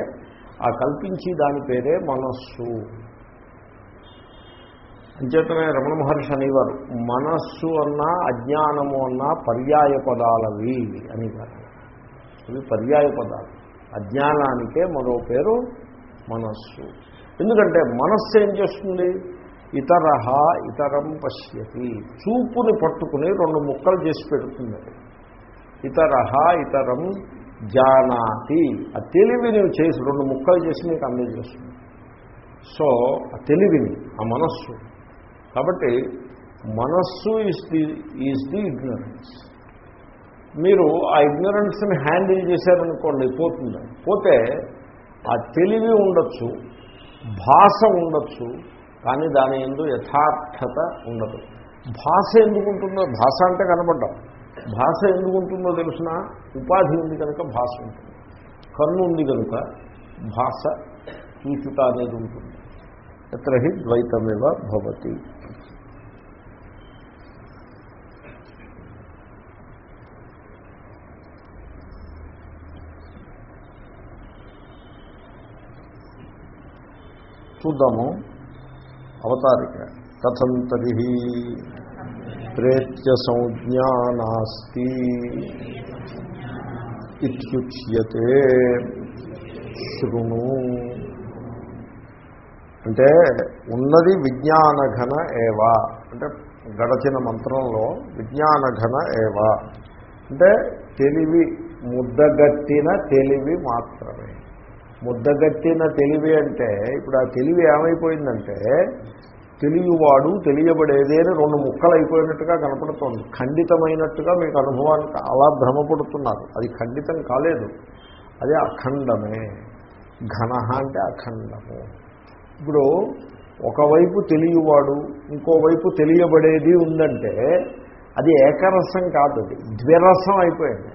ఆ కల్పించి దాని పేరే మనస్సు. అంచేతనే రమణ మహర్షి అనేవారు మనస్సు అన్నా అజ్ఞానము అన్నా పర్యాయ పదాలవి అనేవారు. ఇవి పర్యాయ పదాలు అజ్ఞానానికే మరో పేరు మనస్సు. ఎందుకంటే మనస్సు ఏం చేస్తుంది? ఇతర ఇతరం పశ్యతి. చూపుని పట్టుకుని రెండు ముక్కలు చేసి పెడుతుంది. ఇతర ఇతరం జానాతి. ఆ తెలివిని చేసి రెండు ముక్కలు చేసి మీకు అందజేస్తుంది. సో ఆ తెలివిని ఆ మనస్సు. కాబట్టి మనస్సు is the is the ignorance మీరు ఆ ఇగ్నరెన్స్ని హ్యాండిల్ చేశారనుకోండి పోతుంది. పోతే ఆ తెలివి ఉండొచ్చు భాష ఉండొచ్చు కానీ దాని ఎందు యథార్థత ఉండదు. భాష ఎందుకు ఉంటుందో భాష అంటే కనబడ్డాం భాష ఎందుకు ఉంటుందో తెలిసిన ఉపాధి ఉంది కనుక భాష ఉంటుంది. కన్ను ఉంది కనుక భాష చూచుట అనేది ఉంటుంది. ఎత్ర హి ద్వైతమేవ భవతి. చూద్దాము. అవతారిక. కథం తరిహి ప్రేత్య సంజ్ఞా నాస్తి ఇత్యుచ్యతే. శృణు. అంటే ఉన్నది విజ్ఞానఘన ఏవా. అంటే గడచిన మంత్రంలో విజ్ఞానఘన ఏవా. అంటే తెలివి ముద్దగట్టిన తెలివి మాత్రమే. ముద్దగట్టిన తెలివి అంటే ఇప్పుడు ఆ తెలివి ఏమైపోయిందంటే తెలియవాడు తెలియబడేదే అని రెండు ముక్కలు అయిపోయినట్టుగా కనపడుతోంది. ఖండితమైనట్టుగా మీకు అనుభవానికి అలా భ్రమపడుతున్నారు అది ఖండితం కాలేదు. అది అఖండమే. ఘన అంటే అఖండము. ఇప్పుడు ఒకవైపు తెలియవాడు ఇంకోవైపు తెలియబడేది ఉందంటే అది ఏకరసం కాదు అది. ద్విరసం అయిపోయింది.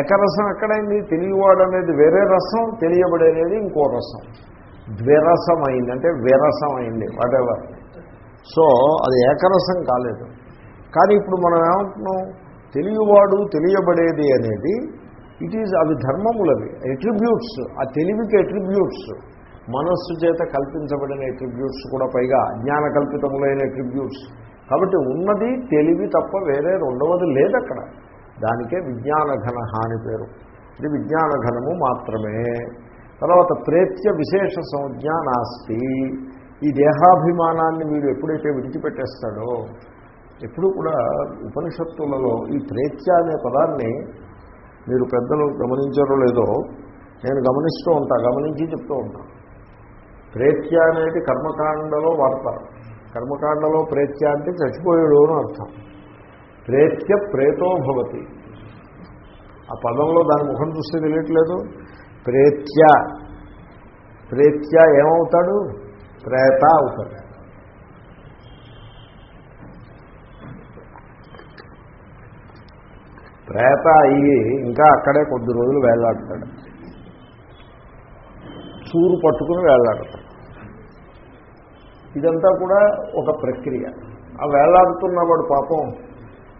ఏకరసం ఎక్కడైంది? తెలియవాడు అనేది వేరే రసం తెలియబడేది ఇంకో రసం. ద్విరసమైంది అంటే విరసమైంది వాటెవర్ సో అది ఏకరసం కాలేదు. కానీ ఇప్పుడు మనం ఏమంటున్నాం? తెలియవాడు తెలియబడేది అనేది ఇట్ ఈజ్ అవి ధర్మములవి ఎట్రిబ్యూట్స్ ఆ తెలివికి ఎట్రిబ్యూట్స్ మనస్సు చేత కల్పించబడిన ఎట్రిబ్యూట్స్ కూడా పైగా అజ్ఞాన కల్పితములైన ఎట్రిబ్యూట్స్ కాబట్టి ఉన్నది తెలివి తప్ప వేరే రెండవది లేదు అక్కడ దానికే విజ్ఞానఘన అని పేరు. ఇది విజ్ఞానఘనము మాత్రమే. తర్వాత ప్రేత్య విశేష సంజ్ఞ నాస్తి. ఈ దేహాభిమానాన్ని వీడు ఎప్పుడైతే విడిచిపెట్టేస్తాడో ఎప్పుడు కూడా ఉపనిషత్తులలో ఈ ప్రేత్య అనే పదాన్ని మీరు పెద్దలు గమనించారో లేదో నేను గమనిస్తూ ఉంటా గమనించి చెప్తూ ఉంటాను ప్రేత్య అనేది కర్మకాండలో వాడతారు కర్మకాండలో ప్రేత్య అంటే చచ్చిపోయాడు అని అర్థం. ప్రేత్య ప్రేతో భవతి. ఆ పదంలో దాని ముఖం చూస్తే తెలియట్లేదు. ప్రేత్య. ప్రేత్య ఏమవుతాడు? ప్రేత అవుతాడు. ప్రేత అయ్యి ఇంకా అక్కడే కొద్ది రోజులు వేలాడతాడు. చూరు పట్టుకుని వేలాడతాడు. ఇదంతా కూడా ఒక ప్రక్రియ. ఆ వేలాడుతున్నవాడు పాపం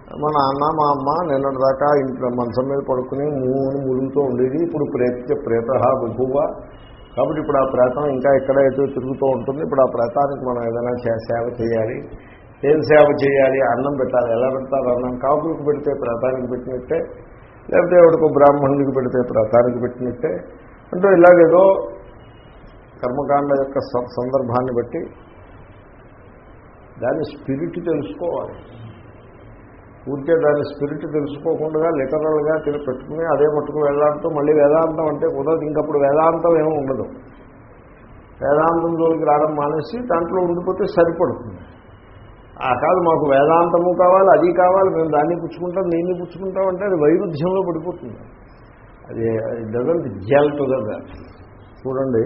మా నాన్న మా అమ్మ నిన్నటిదాకా ఇంట్లో మంచం మీద పడుకుని మూని మురుగుతూ ఉండేది. ఇప్పుడు ప్రేత ప్రేత బుభువ కాబట్టి ఇప్పుడు ఆ ప్రేతం ఇంకా ఎక్కడ ఎటు తిరుగుతూ ఉంటుంది. ఇప్పుడు ఆ ప్రేతానికి మనం ఏదైనా సేవ చేయాలి. ఏం సేవ చేయాలి? అన్నం పెట్టాలి. ఎలా పెడతారు అన్నం? కాపులకు పెడితే ప్రేతానికి పెట్టినట్టే. లేకపోతే ఎవరికో బ్రాహ్మణుడికి పెడితే ప్రేతానికి పెట్టినట్టే. అంటే ఇలాగేదో కర్మకాండ యొక్క సందర్భాన్ని బట్టి దాని స్పిరిట్ తెలుసుకోవాలి. ఊరికే దాని స్పిరిట్ తెలుసుకోకుండా లిటరల్గా తిరిగి పెట్టుకుని అదే మట్టుకు వేదాంతం మళ్ళీ వేదాంతం అంటే కుదరదు. ఇంకప్పుడు వేదాంతం ఏమీ ఉండదు. వేదాంతం జోలికి రావడం మానేసి దాంట్లో ఉండిపోతే సరిపడుతుంది. ఆ కాదు మాకు వేదాంతము కావాలి అది కావాలి మేము దాన్ని పుచ్చుకుంటాం దీన్ని పుచ్చుకుంటాం అంటే అది వైరుధ్యంలో పడిపోతుంది. అది డజంట్ జల్ టుగెదర్ చూడండి.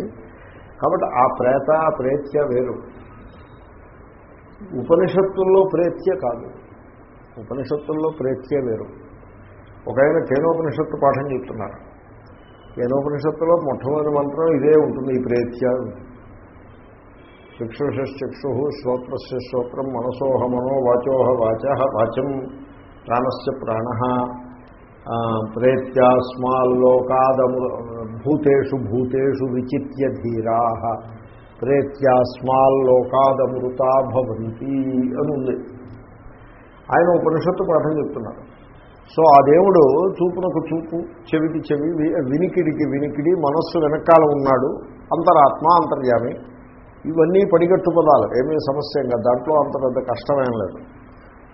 కాబట్టి ఆ ప్రేత ప్రేత్య వేరు. ఉపనిషత్తుల్లో ప్రేత్య కాదు. ఉపనిషత్తుల్లో ప్రేత్య వేరు. ఒక ఆయన కేనోపనిషత్తు పాఠం చెప్తున్నారు. కేనోపనిషత్తులో మొట్టమొదటి మంత్రం ఇదే ఉంటుంది ఈ ప్రేత్య చక్షుషక్షు శ్రోత్రస్య శ్రోత్రం మనసోహ మనో వాచోహ వాచ వాచం ప్రాణస్య ప్రాణ. ప్రేత్యాస్మాల్లోకాదము భూతేషు భూతేషు విచిత్య ధీరా. ప్రేత్యాస్మాల్లోకాదమృతా భవంతి అని ఉంది ఆయన ఉపనిషత్తు పాఠం చెప్తున్నారు. సో ఆ దేవుడు చూపునకు చూపు చెవికి చెవి వినికిడికి వినికిడి మనస్సు వెనకాల ఉన్నాడు అంతరాత్మ అంతర్యామి. ఇవన్నీ పడిగట్టు పదాలు ఏమీ సమస్య ఇంకా దాంట్లో అంత పెద్ద కష్టమేం లేదు.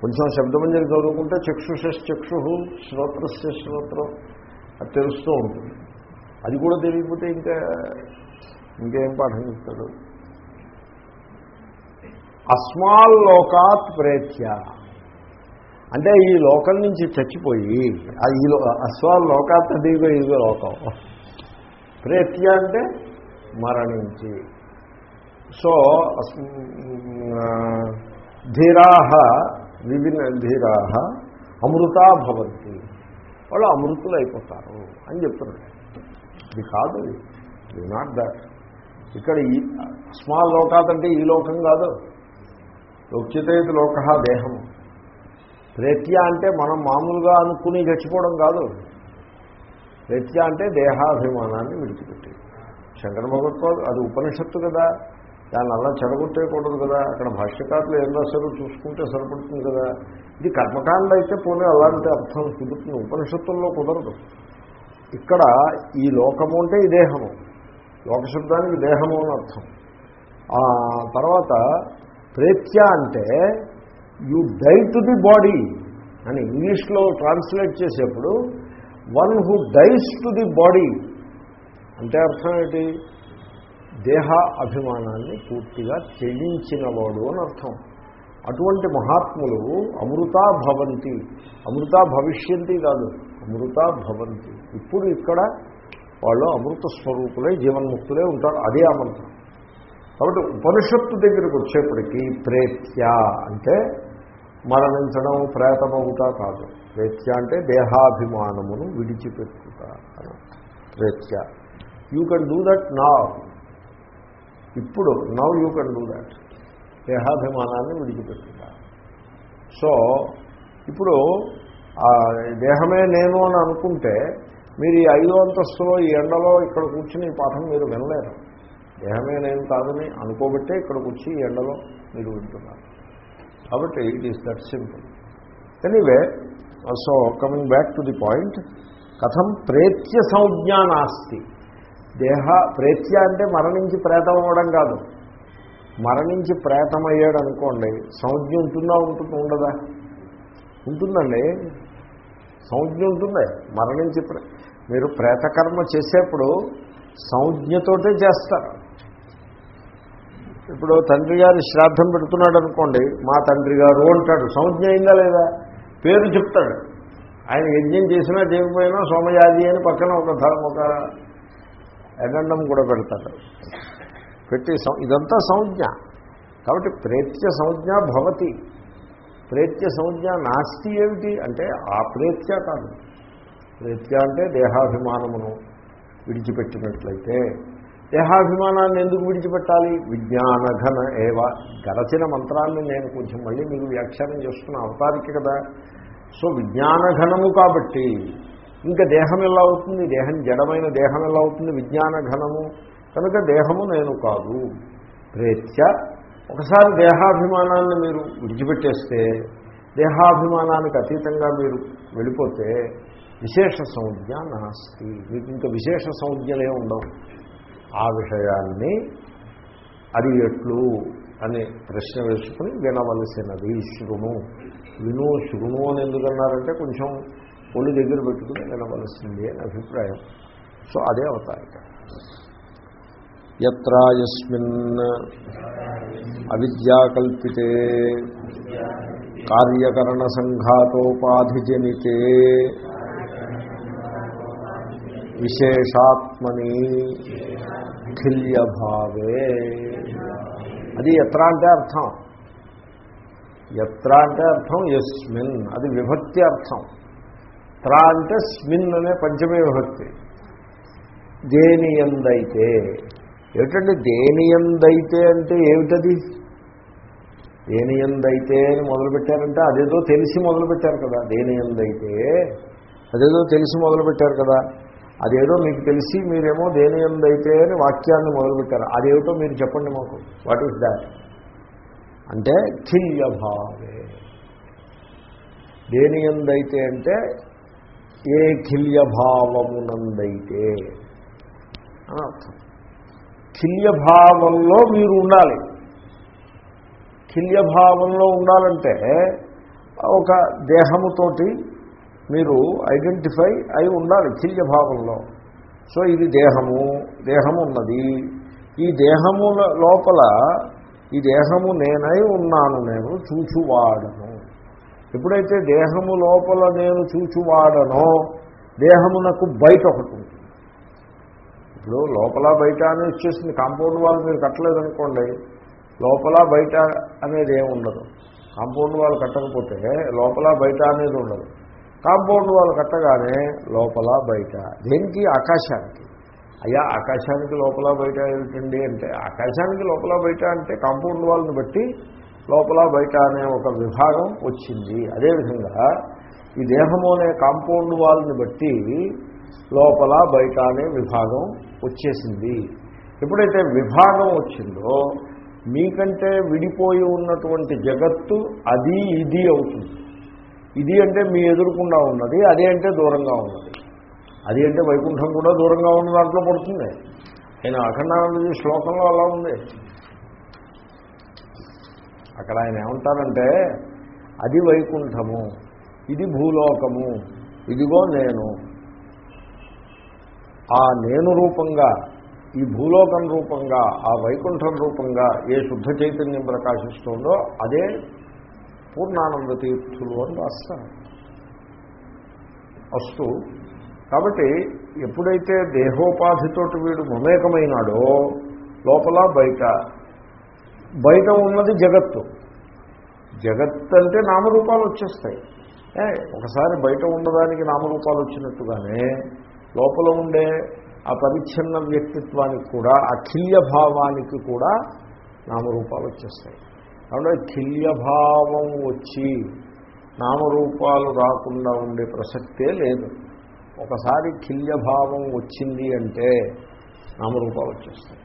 కొంచెం శబ్దమంజరి చదువుకుంటే చక్షుష చక్షు శ్రోత్రస్య శ్రోత్రం అది తెలుస్తూ ఉంటుంది. అది కూడా తెలియకపోతే ఇంకా ఇంకేం పాఠం చెప్తాడు? అస్మాల్లోకాత్ ప్రేత్య. అంటే ఈ లోకం నుంచి చచ్చిపోయి ఈ అశ్వాల లోకాత్ దిగో ఇదిగో లోకం. ప్రేత్య అంటే మరణించి. సో ధీరాహ విభిన్న ధీరాహ అమృతా భవంతి. వాళ్ళు అమృతులు అయిపోతారు అని చెప్తున్నాడు ఇది కాదు ఇది నాట్ దాట్ ఇక్కడ ఈ స్మాల్ లోకాత్ అంటే ఈ లోకం కాదు. లోక్యతేది లోక దేహం. ప్రేత్య అంటే మనం మామూలుగా అనుకుని చచ్చిపోవడం కాదు. ప్రేత్య అంటే దేహాభిమానాన్ని విడిచిపెట్టి. శంకర భగవత్పాదు అది ఉపనిషత్తు కదా. దాన్ని అలా చెడగొట్టేయకూడదు కదా. అక్కడ భాష్యకారులు ఏం రాశారో చూసుకుంటే సరిపడుతుంది కదా. ఇది కర్మకాండ అయితే పోనీ అలాంటి అర్థం కుదురుతుంది. ఉపనిషత్తుల్లో కుదరదు. ఇక్కడ ఈ లోకము అంటే ఈ దేహము. లోకశబ్దానికి దేహము అని అర్థం. తర్వాత ప్రేత్య అంటే you die to the body అని ఇంగ్లీష్లో ట్రాన్స్లేట్ చేసేప్పుడు one who dies to the body అంటే అర్థం ఏంటి? దేహ అభిమానాన్ని పూర్తిగా త్యజించినవాడు అని అర్థం. అటువంటి మహాత్ములు అమృతా భవంతి. అమృతా భవిష్యంతి కాదు అమృతా భవంతి. ఇప్పుడు ఇక్కడ వాళ్ళు అమృత స్వరూపులై జీవన్ముక్తులే ఉంటారు. అదే అమృతం. కాబట్టి ఉపనిషత్తు దగ్గరికి వచ్చేప్పటికీ ప్రేత్య అంటే మరణించడం ప్రేతమవుతా కాదు. ప్రేత్య అంటే దేహాభిమానమును విడిచిపెట్టుట అని ప్రేత్య యూ కెన్ డూ దట్ నా ఇప్పుడు now you can do that దేహాభిమానాన్ని విడిచిపెట్టుట సో ఇప్పుడు దేహమే నేను అని అనుకుంటే మీరు ఈ ఐదో అంతస్తులో ఈ ఎండలో ఇక్కడ కూర్చుని ఈ పాఠం మీరు వినలేరు. దేహమే నేను కాదని అనుకోబట్టే ఇక్కడికి వచ్చి ఈ ఎండలో మీరు వింటున్నారు. కాబట్టి it is that simple anyway so coming back to the point కథం ప్రేత్య సంజ్ఞ నాస్తి. దేహ ప్రేత్య అంటే మరణించి ప్రేతం అవ్వడం కాదు. మరణించి ప్రేతమయ్యాడు అనుకోండి సంజ్ఞ ఉంటుందా ఉంటుందా ఉండదా? ఉంటుందండి. సంజ్ఞ ఉంటుంది. మరణించి మీరు ప్రేతకర్మ చేసేప్పుడు సంజ్ఞతోటే చేస్తారు. ఇప్పుడు తండ్రి గారి శ్రాద్ధం పెడుతున్నాడు అనుకోండి మా తండ్రి గారు అంటాడు సంజ్ఞ అయిందా లేదా? పేరు చెప్తాడు. ఆయన యజ్ఞం చేసినా చేయకపోయినా సోమయాజి అని పక్కన ఒక ధర్మ ఒక అడండం కూడా పెడతాడు. పెట్టి ఇదంతా సంజ్ఞ. కాబట్టి ప్రేత్య సంజ్ఞ భవతి. ప్రేత్య సంజ్ఞ నాస్తి ఏమిటి అంటే ఆ ప్రేత్య కాదు. ప్రేత్య అంటే దేహాభిమానమును విడిచిపెట్టినట్లయితే దేహాభిమానాన్ని ఎందుకు విడిచిపెట్టాలి? విజ్ఞానఘన ఏవ. గరచిన మంత్రాన్ని నేను కొంచెం మళ్ళీ మీకు వ్యాఖ్యానం చేస్తున్న అవతారిక కదా. సో విజ్ఞానఘనము కాబట్టి ఇంకా దేహం ఎలా అవుతుంది? దేహం జడమైన దేహం ఎలా అవుతుంది? విజ్ఞాన ఘనము కనుక దేహము నేను కాదు. ప్రేత్య ఒకసారి దేహాభిమానాన్ని మీరు విడిచిపెట్టేస్తే దేహాభిమానానికి అతీతంగా మీరు వెళ్ళిపోతే విశేష సంజ్ఞ నాస్తి. మీకు ఇంకా విశేష సంజ్ఞలే ఉండవు. ఆ విషయాన్ని అది ఎట్లు అని ప్రశ్న వేసుకుని వినవలసినది శృణు. విను శృణు అని ఎందుకన్నారంటే కొంచెం ఒళ్ళు దగ్గర పెట్టుకుని వినవలసింది అని అభిప్రాయం. సో అదే అవతారిక. ఎత్రాయస్మిన్ అవిద్యాకల్పితే కార్యకరణ సంఘాతోపాధిజనితే విశేషాత్మని ఖిల్యభావే అది ఎత్ర అంటే అర్థం. ఎత్ర అంటే అర్థం యస్మిన్. అది విభక్తి అర్థం. త్ర అంటే స్మిన్ అనే పంచమే విభక్తి. దేనియందైతే. ఏమిటండి దేనియందైతే అంటే ఏమిటది? దేనియందైతే అని మొదలుపెట్టారంటే అదేదో తెలిసి మొదలుపెట్టారు కదా. దేనియందైతే. అదేదో తెలిసి మొదలుపెట్టారు కదా. అదేదో మీకు తెలిసి మీరేమో దేని ఎందైతే అని వాక్యాన్ని మొదలుపెట్టారు. అదేమిటో మీరు చెప్పండి మాకు. వాట్ ఈస్ దాట్ అంటే ఖిల్యభావే దేని ఎందైతే అంటే ఏ ఖిల్యభావమునందైతే అని అర్థం. ఖిల్యభావంలో మీరు ఉండాలి. ఖిల్యభావంలో ఉండాలంటే ఒక దేహముతోటి మీరు ఐడెంటిఫై అయి ఉండాలి ఖిల్యభావంలో సో ఇది దేహము దేహము ఉన్నది. ఈ దేహము లోపల ఈ దేహము నేనై ఉన్నాను నేను చూచువాడను. ఎప్పుడైతే దేహము లోపల నేను చూచువాడనో దేహమునకు బయట ఒకటి ఉంటుంది. ఇప్పుడు లోపల బయట అని వచ్చేసింది కాంపౌండ్ వాళ్ళు మీరు కట్టలేదనుకోండి లోపల బయట అనేది ఏమి ఉండదు కాంపౌండ్ వాళ్ళు కట్టకపోతే లోపల బయట అనేది ఉండదు. కాంపౌండ్ వాళ్ళు కట్టగానే లోపల బయట దేనికి? ఆకాశానికి. అయ్యా ఆకాశానికి లోపల బయట ఏమిటండి అంటే ఆకాశానికి లోపల బయట అంటే కాంపౌండ్ వాళ్ళని బట్టి లోపల బయట అనే ఒక విభాగం వచ్చింది. అదేవిధంగా ఈ దేహము అనే కాంపౌండ్ వాళ్ళని బట్టి లోపల బయట అనే విభాగం వచ్చేసింది. ఎప్పుడైతే విభాగం వచ్చిందో మీకంటే విడిపోయి ఉన్నటువంటి జగత్తు అది ఇది అవుతుంది. ఇది అంటే మీ ఎదురుకుండా ఉన్నది అదే అంటే దూరంగా ఉన్నది. అది అంటే వైకుంఠం కూడా దూరంగా ఉన్న దాంట్లో పడుతుంది. ఆయన అఖండానందజీ శ్లోకంలో అలా ఉంది. అక్కడ ఆయన ఏమంటారంటే అది వైకుంఠము ఇది భూలోకము ఇదిగో నేను. ఆ నేను రూపంగా ఈ భూలోకం రూపంగా ఆ వైకుంఠం రూపంగా ఏ శుద్ధ చైతన్యం ప్రకాశిస్తుందో అదే పూర్ణానంద తీర్థులు అని రాస్తారు. అస్తు. కాబట్టి ఎప్పుడైతే దేహోపాధితోటి వీడు మమేకమైనాడో లోపల బయట బయట ఉన్నది జగత్తు. జగత్ అంటే నామరూపాలు వచ్చేస్తాయి. ఏ, ఒకసారి బయట ఉండడానికి నామరూపాలు వచ్చినట్టుగానే లోపల ఉండే ఆ పరిచ్ఛిన్న వ్యక్తిత్వానికి కూడా అఖిల్య భావానికి కూడా నామరూపాలు వచ్చేస్తాయి. కాబట్టి కిల్యభావం వచ్చి నామరూపాలు రాకుండా ఉండే ప్రసక్తే లేదు. ఒకసారి కిల్యభావం వచ్చింది అంటే నామరూపాలు వచ్చేస్తాయి.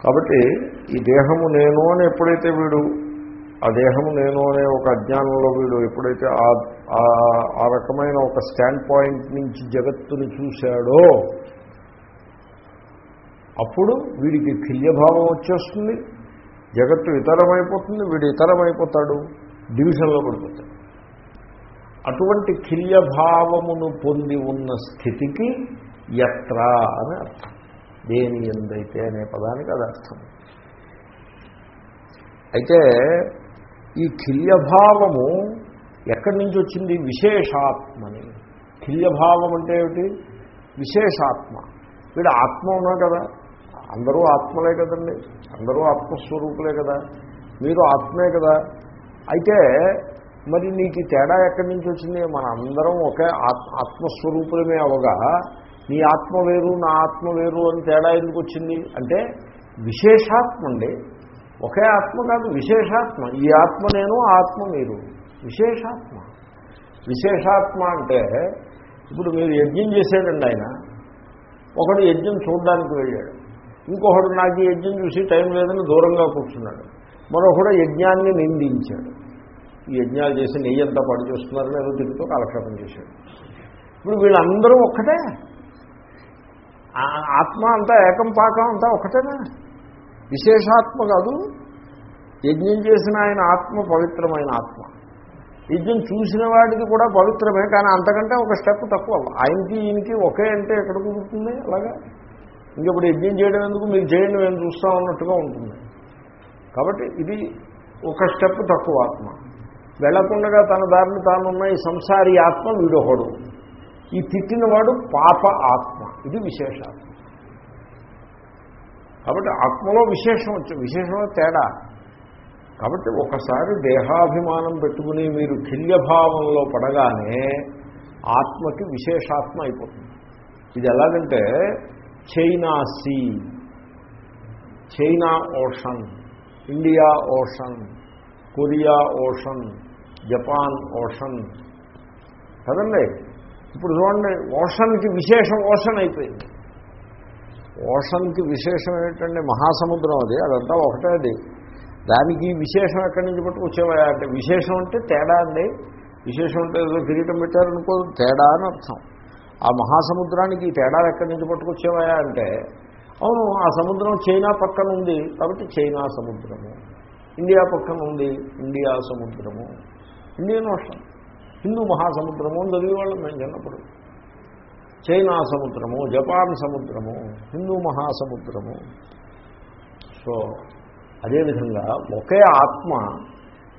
కాబట్టి ఈ దేహము నేను అని ఎప్పుడైతే వీడు ఆ దేహము నేను అనే ఒక అజ్ఞానంలో వీడు ఎప్పుడైతే ఆ- ఆ రకమైన ఒక స్టాండ్ పాయింట్ నుంచి జగత్తుని చూశాడో అప్పుడు వీడికి కిల్యభావం వచ్చేస్తుంది. జగత్తు ఇతరమైపోతుంది వీడు ఇతరమైపోతాడు. డివిజన్లో పడిపోతాడు. అటువంటి కిల్యభావమును పొంది ఉన్న స్థితికి ఎత్ర అని అర్థం. దేని ఎందైతే అనే పదానికి అది అర్థం. అయితే ఈ కిల్యభావము ఎక్కడి నుంచి వచ్చింది? విశేషాత్మని. కిల్యభావం అంటే ఏమిటి? విశేషాత్మ. వీడు ఆత్మ ఉన్నా కదా. అందరూ ఆత్మలే కదండి. అందరూ ఆత్మస్వరూపులే కదా. మీరు ఆత్మే కదా. అయితే మరి నీకు తేడా ఎక్కడి నుంచి వచ్చింది? మన అందరం ఒకే ఆత్మ ఆత్మస్వరూపులమే అవగా నీ ఆత్మ వేరు నా ఆత్మ వేరు అని తేడా ఎందుకు వచ్చింది? అంటే విశేషాత్మ అండి. ఒకే ఆత్మ కాదు విశేషాత్మ. ఈ ఆత్మ నేను ఆత్మ మీరు. విశేషాత్మ. విశేషాత్మ అంటే ఇప్పుడు మీరు యజ్ఞం చేసేదండి ఆయన. ఒకడు యజ్ఞం చూడడానికి వెళ్ళాడు. ఇంకొకడు నాకు ఈ యజ్ఞం చూసి టైం లేదని దూరంగా కూర్చున్నాడు. మరొకడు యజ్ఞాన్ని నిందించాడు. ఈ యజ్ఞాలు చేసి నెయ్యి అంతా పడి చూస్తున్నారని ఏదో తిరుగుతూ కాలక్షేపం చేశాడు. ఇప్పుడు వీళ్ళందరూ ఒక్కటే? ఆ ఆత్మ అంతా ఏకం పాకం అంతా ఒకటేనా విశేషాత్మ కాదు. యజ్ఞం చేసిన ఆయన ఆత్మ పవిత్రమైన ఆత్మ. యజ్ఞం చూసిన వాడికి కూడా పవిత్రమే కానీ అంతకంటే ఒక స్టెప్ తక్కువ. ఆయనకి ఈయనకి ఒకే అంటే ఎక్కడ కుదురుతుంది? అలాగా? ఇంకప్పుడు యజ్ఞం చేయడం ఎందుకు? మీరు చేయండి మేము చూస్తా ఉన్నట్టుగా ఉంటుంది. కాబట్టి ఇది ఒక స్టెప్ తక్కువ ఆత్మ. వెళ్ళకుండగా తన దారిని తానున్న ఈ సంసారి ఆత్మ వీడొకడు. ఈ తిట్టినవాడు పాప ఆత్మ. ఇది విశేషాత్మ. కాబట్టి ఆత్మలో విశేషం వచ్చి విశేషంలో తేడా. కాబట్టి ఒకసారి దేహాభిమానం పెట్టుకుని మీరు కిల్యభావంలో పడగానే ఆత్మకి విశేషాత్మ అయిపోతుంది. ఇది ఎలాగంటే China sea China ocean India ocean Korea ocean Japan ocean. కదండి? ఇప్పుడు చూడండి ఓషన్కి విశేషం ఓషన్ అయిపోయింది. ఓషన్కి విశేషం ఏంటంటే మహాసముద్రం అది అదంతా ఒకటే అది. దానికి విశేషం ఎక్కడి నుంచి పట్టుకొచ్చేవా అంటే విశేషం అంటే తేడా అండి. విశేషం అంటే ఏదో కిరీటం పెట్టారనుకో తేడా అని అర్థం. ఆ మహాసముద్రానికి ఈ తేడా ఎక్కడి నుంచి పట్టుకొచ్చేవాయా అంటే అవును ఆ సముద్రం చైనా పక్కన ఉంది కాబట్టి చైనా సముద్రము. ఇండియా పక్కన ఉంది ఇండియా సముద్రము. ఇండియన్ ఓషన్ హిందూ మహాసముద్రము అని చదివేవాళ్ళం మేము చిన్నప్పుడు. చైనా సముద్రము జపాన్ సముద్రము హిందూ మహాసముద్రము. సో అదేవిధంగా ఒకే ఆత్మ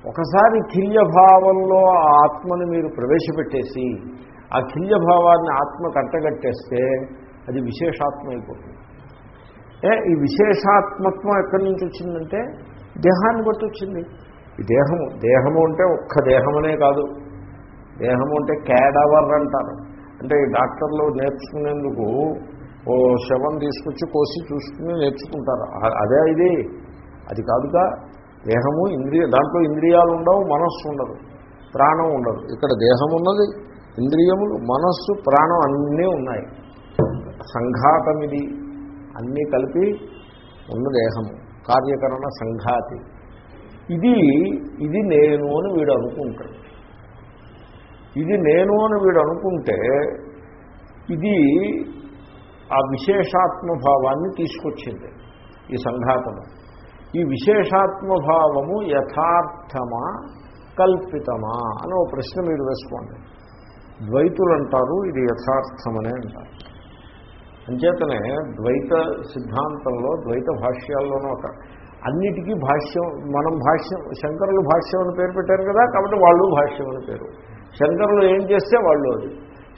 ఒకసారి కిల్యభావంలో ఆ ఆత్మని మీరు ప్రవేశపెట్టేసి ఆ కిల్యభావాన్ని ఆత్మ కట్టగట్టేస్తే అది విశేషాత్మ అయిపోతుంది ఏ ఈ విశేషాత్మత్వం ఎక్కడి నుంచి వచ్చిందంటే దేహాన్ని బట్టి వచ్చింది. ఈ దేహము దేహము అంటే ఒక్క దేహమనే కాదు. దేహము అంటే క్యాడవర్ అంటారు. అంటే ఈ డాక్టర్లు నేర్చుకునేందుకు ఓ శవం తీసుకొచ్చి కోసి చూసుకుని నేర్చుకుంటారు. అదే ఇది. అది కాదుగా దేహము ఇంద్రియ దాంట్లో ఇంద్రియాలు ఉండవు మనస్సు ఉండదు ప్రాణం ఉండదు. ఇక్కడ దేహం ఉన్నది ఇంద్రియములు మనస్సు ప్రాణం అన్నీ ఉన్నాయి. సంఘాతం ఇది అన్నీ కలిపి ఉన్న దేహము. కార్యకరణ సంఘాతి. ఇది ఇది నేను అని వీడు అనుకుంటాడు. ఇది నేను అని వీడు అనుకుంటే ఇది ఆ విశేషాత్మభావాన్ని తీసుకొచ్చింది ఈ సంఘాతము. ఈ విశేషాత్మభావము యథార్థమా కల్పితమా అని ఒక ప్రశ్న మీరు వేసుకోండి. ద్వైతులు అంటారు ఇది యథార్థమనే అంటారు. అంచేతనే ద్వైత సిద్ధాంతంలో ద్వైత భాష్యాల్లోనూ ఒక అన్నిటికీ భాష్యం మనం భాష్యం శంకరులు భాష్యం అని పేరు పెట్టారు కదా కాబట్టి వాళ్ళు భాష్యం అని పేరు. శంకరులు ఏం చేస్తే వాళ్ళు అది.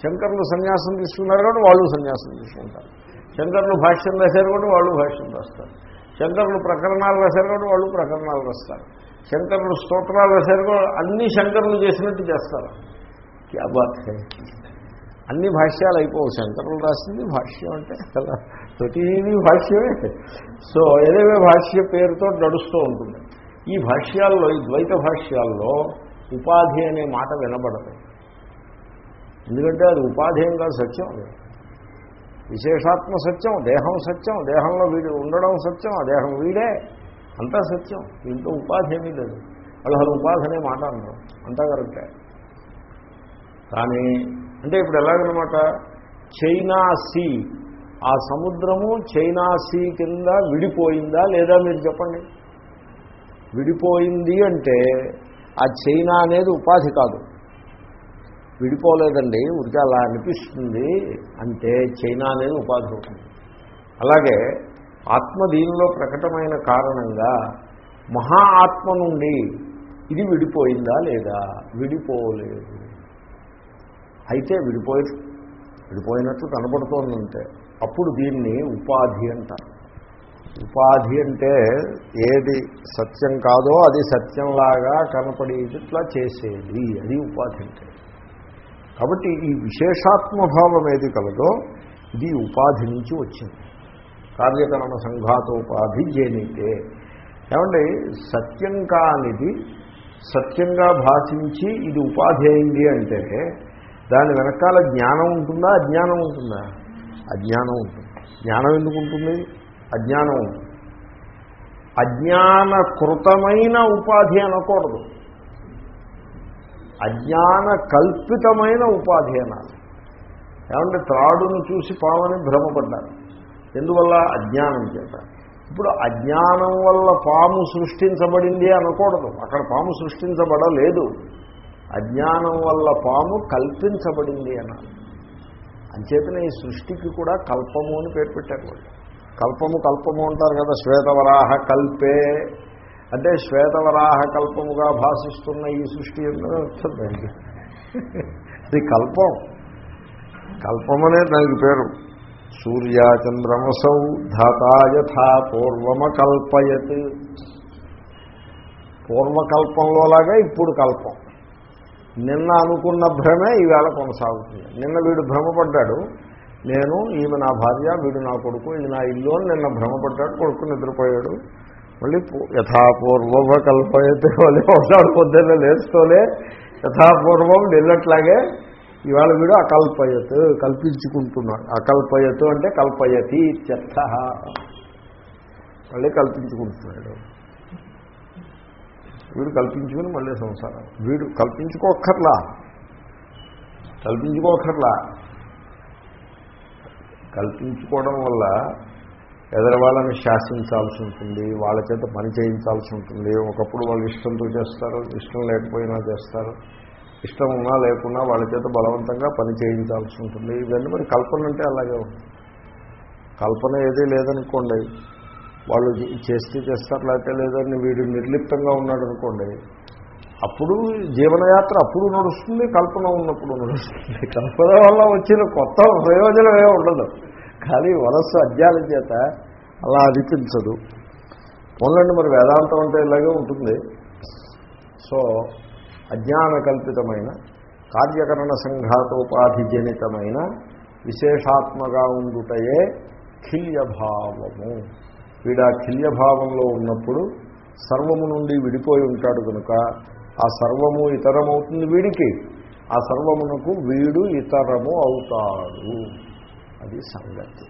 శంకరులు సన్యాసం తీసుకున్నారు కాబట్టి వాళ్ళు సన్యాసం తీసుకుంటారు. శంకరులు భాష్యం రాశారు కాబట్టి వాళ్ళు భాష్యం రాస్తారు. శంకరులు ప్రకరణాలు రాశారు కాబట్టి వాళ్ళు ప్రకరణాలు రాస్తారు. శంకరులు స్తోత్రాలు రాశారు కూడా అన్ని శంకరులు చేసినట్టు చేస్తారు. క్యా బాత్ అన్ని భాష్యాలు అయిపోవు శంకరులు రాసింది భాష్యం అంటే కదా ప్రతిదీ భాష్యమే సో ఏదేవే భాష్య పేరుతో నడుస్తూ ఉంటుంది ఈ భాష్యాల్లో ఈ ద్వైత భాష్యాల్లో ఉపాధి అనే మాట వినబడదు ఎందుకంటే అది ఉపాధి ఏం కాదు సత్యం అది. విశేషాత్మ సత్యం దేహం సత్యం దేహంలో వీడు ఉండడం సత్యం ఆ దేహం వీడే అంతా సత్యం. దీంట్లో ఉపాధి ఏమీ లేదు. వాళ్ళు అసలు ఉపాధి అనే మాట అంటారు అంతా కరెక్టే. కానీ అంటే ఇప్పుడు ఎలాగనమాట? China see. ఆ సముద్రము చైనా సీ కింద విడిపోయిందా లేదా మీరు చెప్పండి? విడిపోయింది అంటే ఆ చైనా అనేది ఉపాధి కాదు. విడిపోలేదండి ఉడికి అలా అనిపిస్తుంది అంటే చైనా అనేది ఉపాధి అవుతుంది. అలాగే ఆత్మ దీనిలో ప్రకటమైన కారణంగా మహా ఆత్మ నుండి ఇది విడిపోయిందా లేదా? విడిపోలేదు. అయితే విడిపోయి విడిపోయినట్లు కనపడుతోందంటే అప్పుడు దీన్ని ఉపాధి అంటారు. ఉపాధి అంటే ఏది సత్యం కాదో అది సత్యంలాగా కనపడేట్లా చేసేది. అది ఉపాధి అంటే. కాబట్టి ఈ విశేషాత్మభావం ఏది కలదో ఇది ఉపాధి నుంచి వచ్చింది. కార్యకరణ సంఘాతోపాధి జనితే. ఏమండి సత్యం కానిది సత్యంగా భాషించి ఇది ఉపాధి అయింది అంటే దాని వెనకాల జ్ఞానం ఉంటుందా? అజ్ఞానం ఉంటుందా? అజ్ఞానం ఉంటుంది. జ్ఞానం ఎందుకు ఉంటుంది? అజ్ఞానం ఉంటుంది. అజ్ఞానకృతమైన ఉపాధి అనకూడదు. అజ్ఞాన కల్పితమైన ఉపాధి అనాలి. ఏమంటే త్రాడును చూసి పామని భ్రమపడ్డారు. ఎందువల్ల? అజ్ఞానం చేత. ఇప్పుడు అజ్ఞానం వల్ల పాము సృష్టించబడింది అనకూడదు. అక్కడ పాము సృష్టించబడలేదు. అజ్ఞానం వల్ల పాము కల్పించబడింది అన్నారు. అంచేతనే ఈ సృష్టికి కూడా కల్పము అని పేరు పెట్టారు వాళ్ళు. కల్పము కల్పము అంటారు కదా శ్వేతవరాహ కల్పే. అంటే శ్వేతవరాహ కల్పముగా భాషిస్తున్న ఈ సృష్టి ఏంటంటే ఇది కల్పం. కల్పమనే దానికి పేరు. సూర్యాచంద్రమసౌ ధాతాయథా పూర్వమకల్పయత్ పూర్వకల్పంలోలాగా ఇప్పుడు కల్పం. నిన్న అనుకున్న భ్రమే ఈవేళ కొనసాగుతుంది. నిన్న వీడు భ్రమపడ్డాడు. నేను ఈమె నా భార్య వీడు నా కొడుకు ఇది నా ఇల్లు అని నిన్న భ్రమపడ్డాడు. కొడుకు నిద్రపోయాడు. మళ్ళీ పూ- కల్పయతే మళ్ళీ ఒకసారి పొద్దున్న లేస్తూనే యథాపూర్వం నిన్నట్లాగే ఇవాళ వీడు అకల్పయత్ కల్పించుకుంటున్నాడు. అకల్పయత్ అంటే కల్పయతి ఇత్యర్థ. మళ్ళీ కల్పించుకుంటున్నాడు. వీడు కల్పించుకుని మళ్ళీ సంసారం. వీడు కల్పించుకోక్కర్లా. కల్పించుకోక్కర్లా. కల్పించుకోవడం వల్ల ఎదరవాళ్ళని శాసించాల్సి ఉంటుంది వాళ్ళ చేత పని చేయించాల్సి ఉంటుంది. ఒకప్పుడు వాళ్ళు ఇష్టంతో చేస్తారు ఇష్టం లేకపోయినా చేస్తారు. ఇష్టం ఉన్నా లేకున్నా వాళ్ళ చేత బలవంతంగా పని చేయించాల్సి ఉంటుంది. ఇవన్నీ మరి కల్పన అంటే అలాగే ఉంటుంది కల్పన ఏదీ లేదనుకోండి వాళ్ళు చేస్తే చేస్తారు లేకపోతే లేదని వీడు నిర్లిప్తంగా ఉన్నాడు అనుకోండి అప్పుడు జీవనయాత్ర అప్పుడు నడుస్తుంది కల్పన ఉన్నప్పుడు నడుస్తుంది. కల్పన వల్ల వచ్చిన కొత్త ప్రయోజనం ఏ ఉండదు. కానీ వరస్సు అధ్యాయం చేత అలా అనిపించదు. పోలండి మరి వేదాంతం అంటే ఇలాగే ఉంటుంది. సో అజ్ఞాన కల్పితమైన కార్యకరణ సంఘాతోపాధిజనితమైన విశేషాత్మగా ఉండుటయే క్షీయభావము వీడు ఆ భావంలో ఉన్నప్పుడు సర్వము నుండి విడిపోయి ఉంటాడు కనుక ఆ సర్వము ఇతరమవుతుంది వీడికి. ఆ సర్వమునకు వీడు ఇతరము అవుతాడు. అది సంగతి.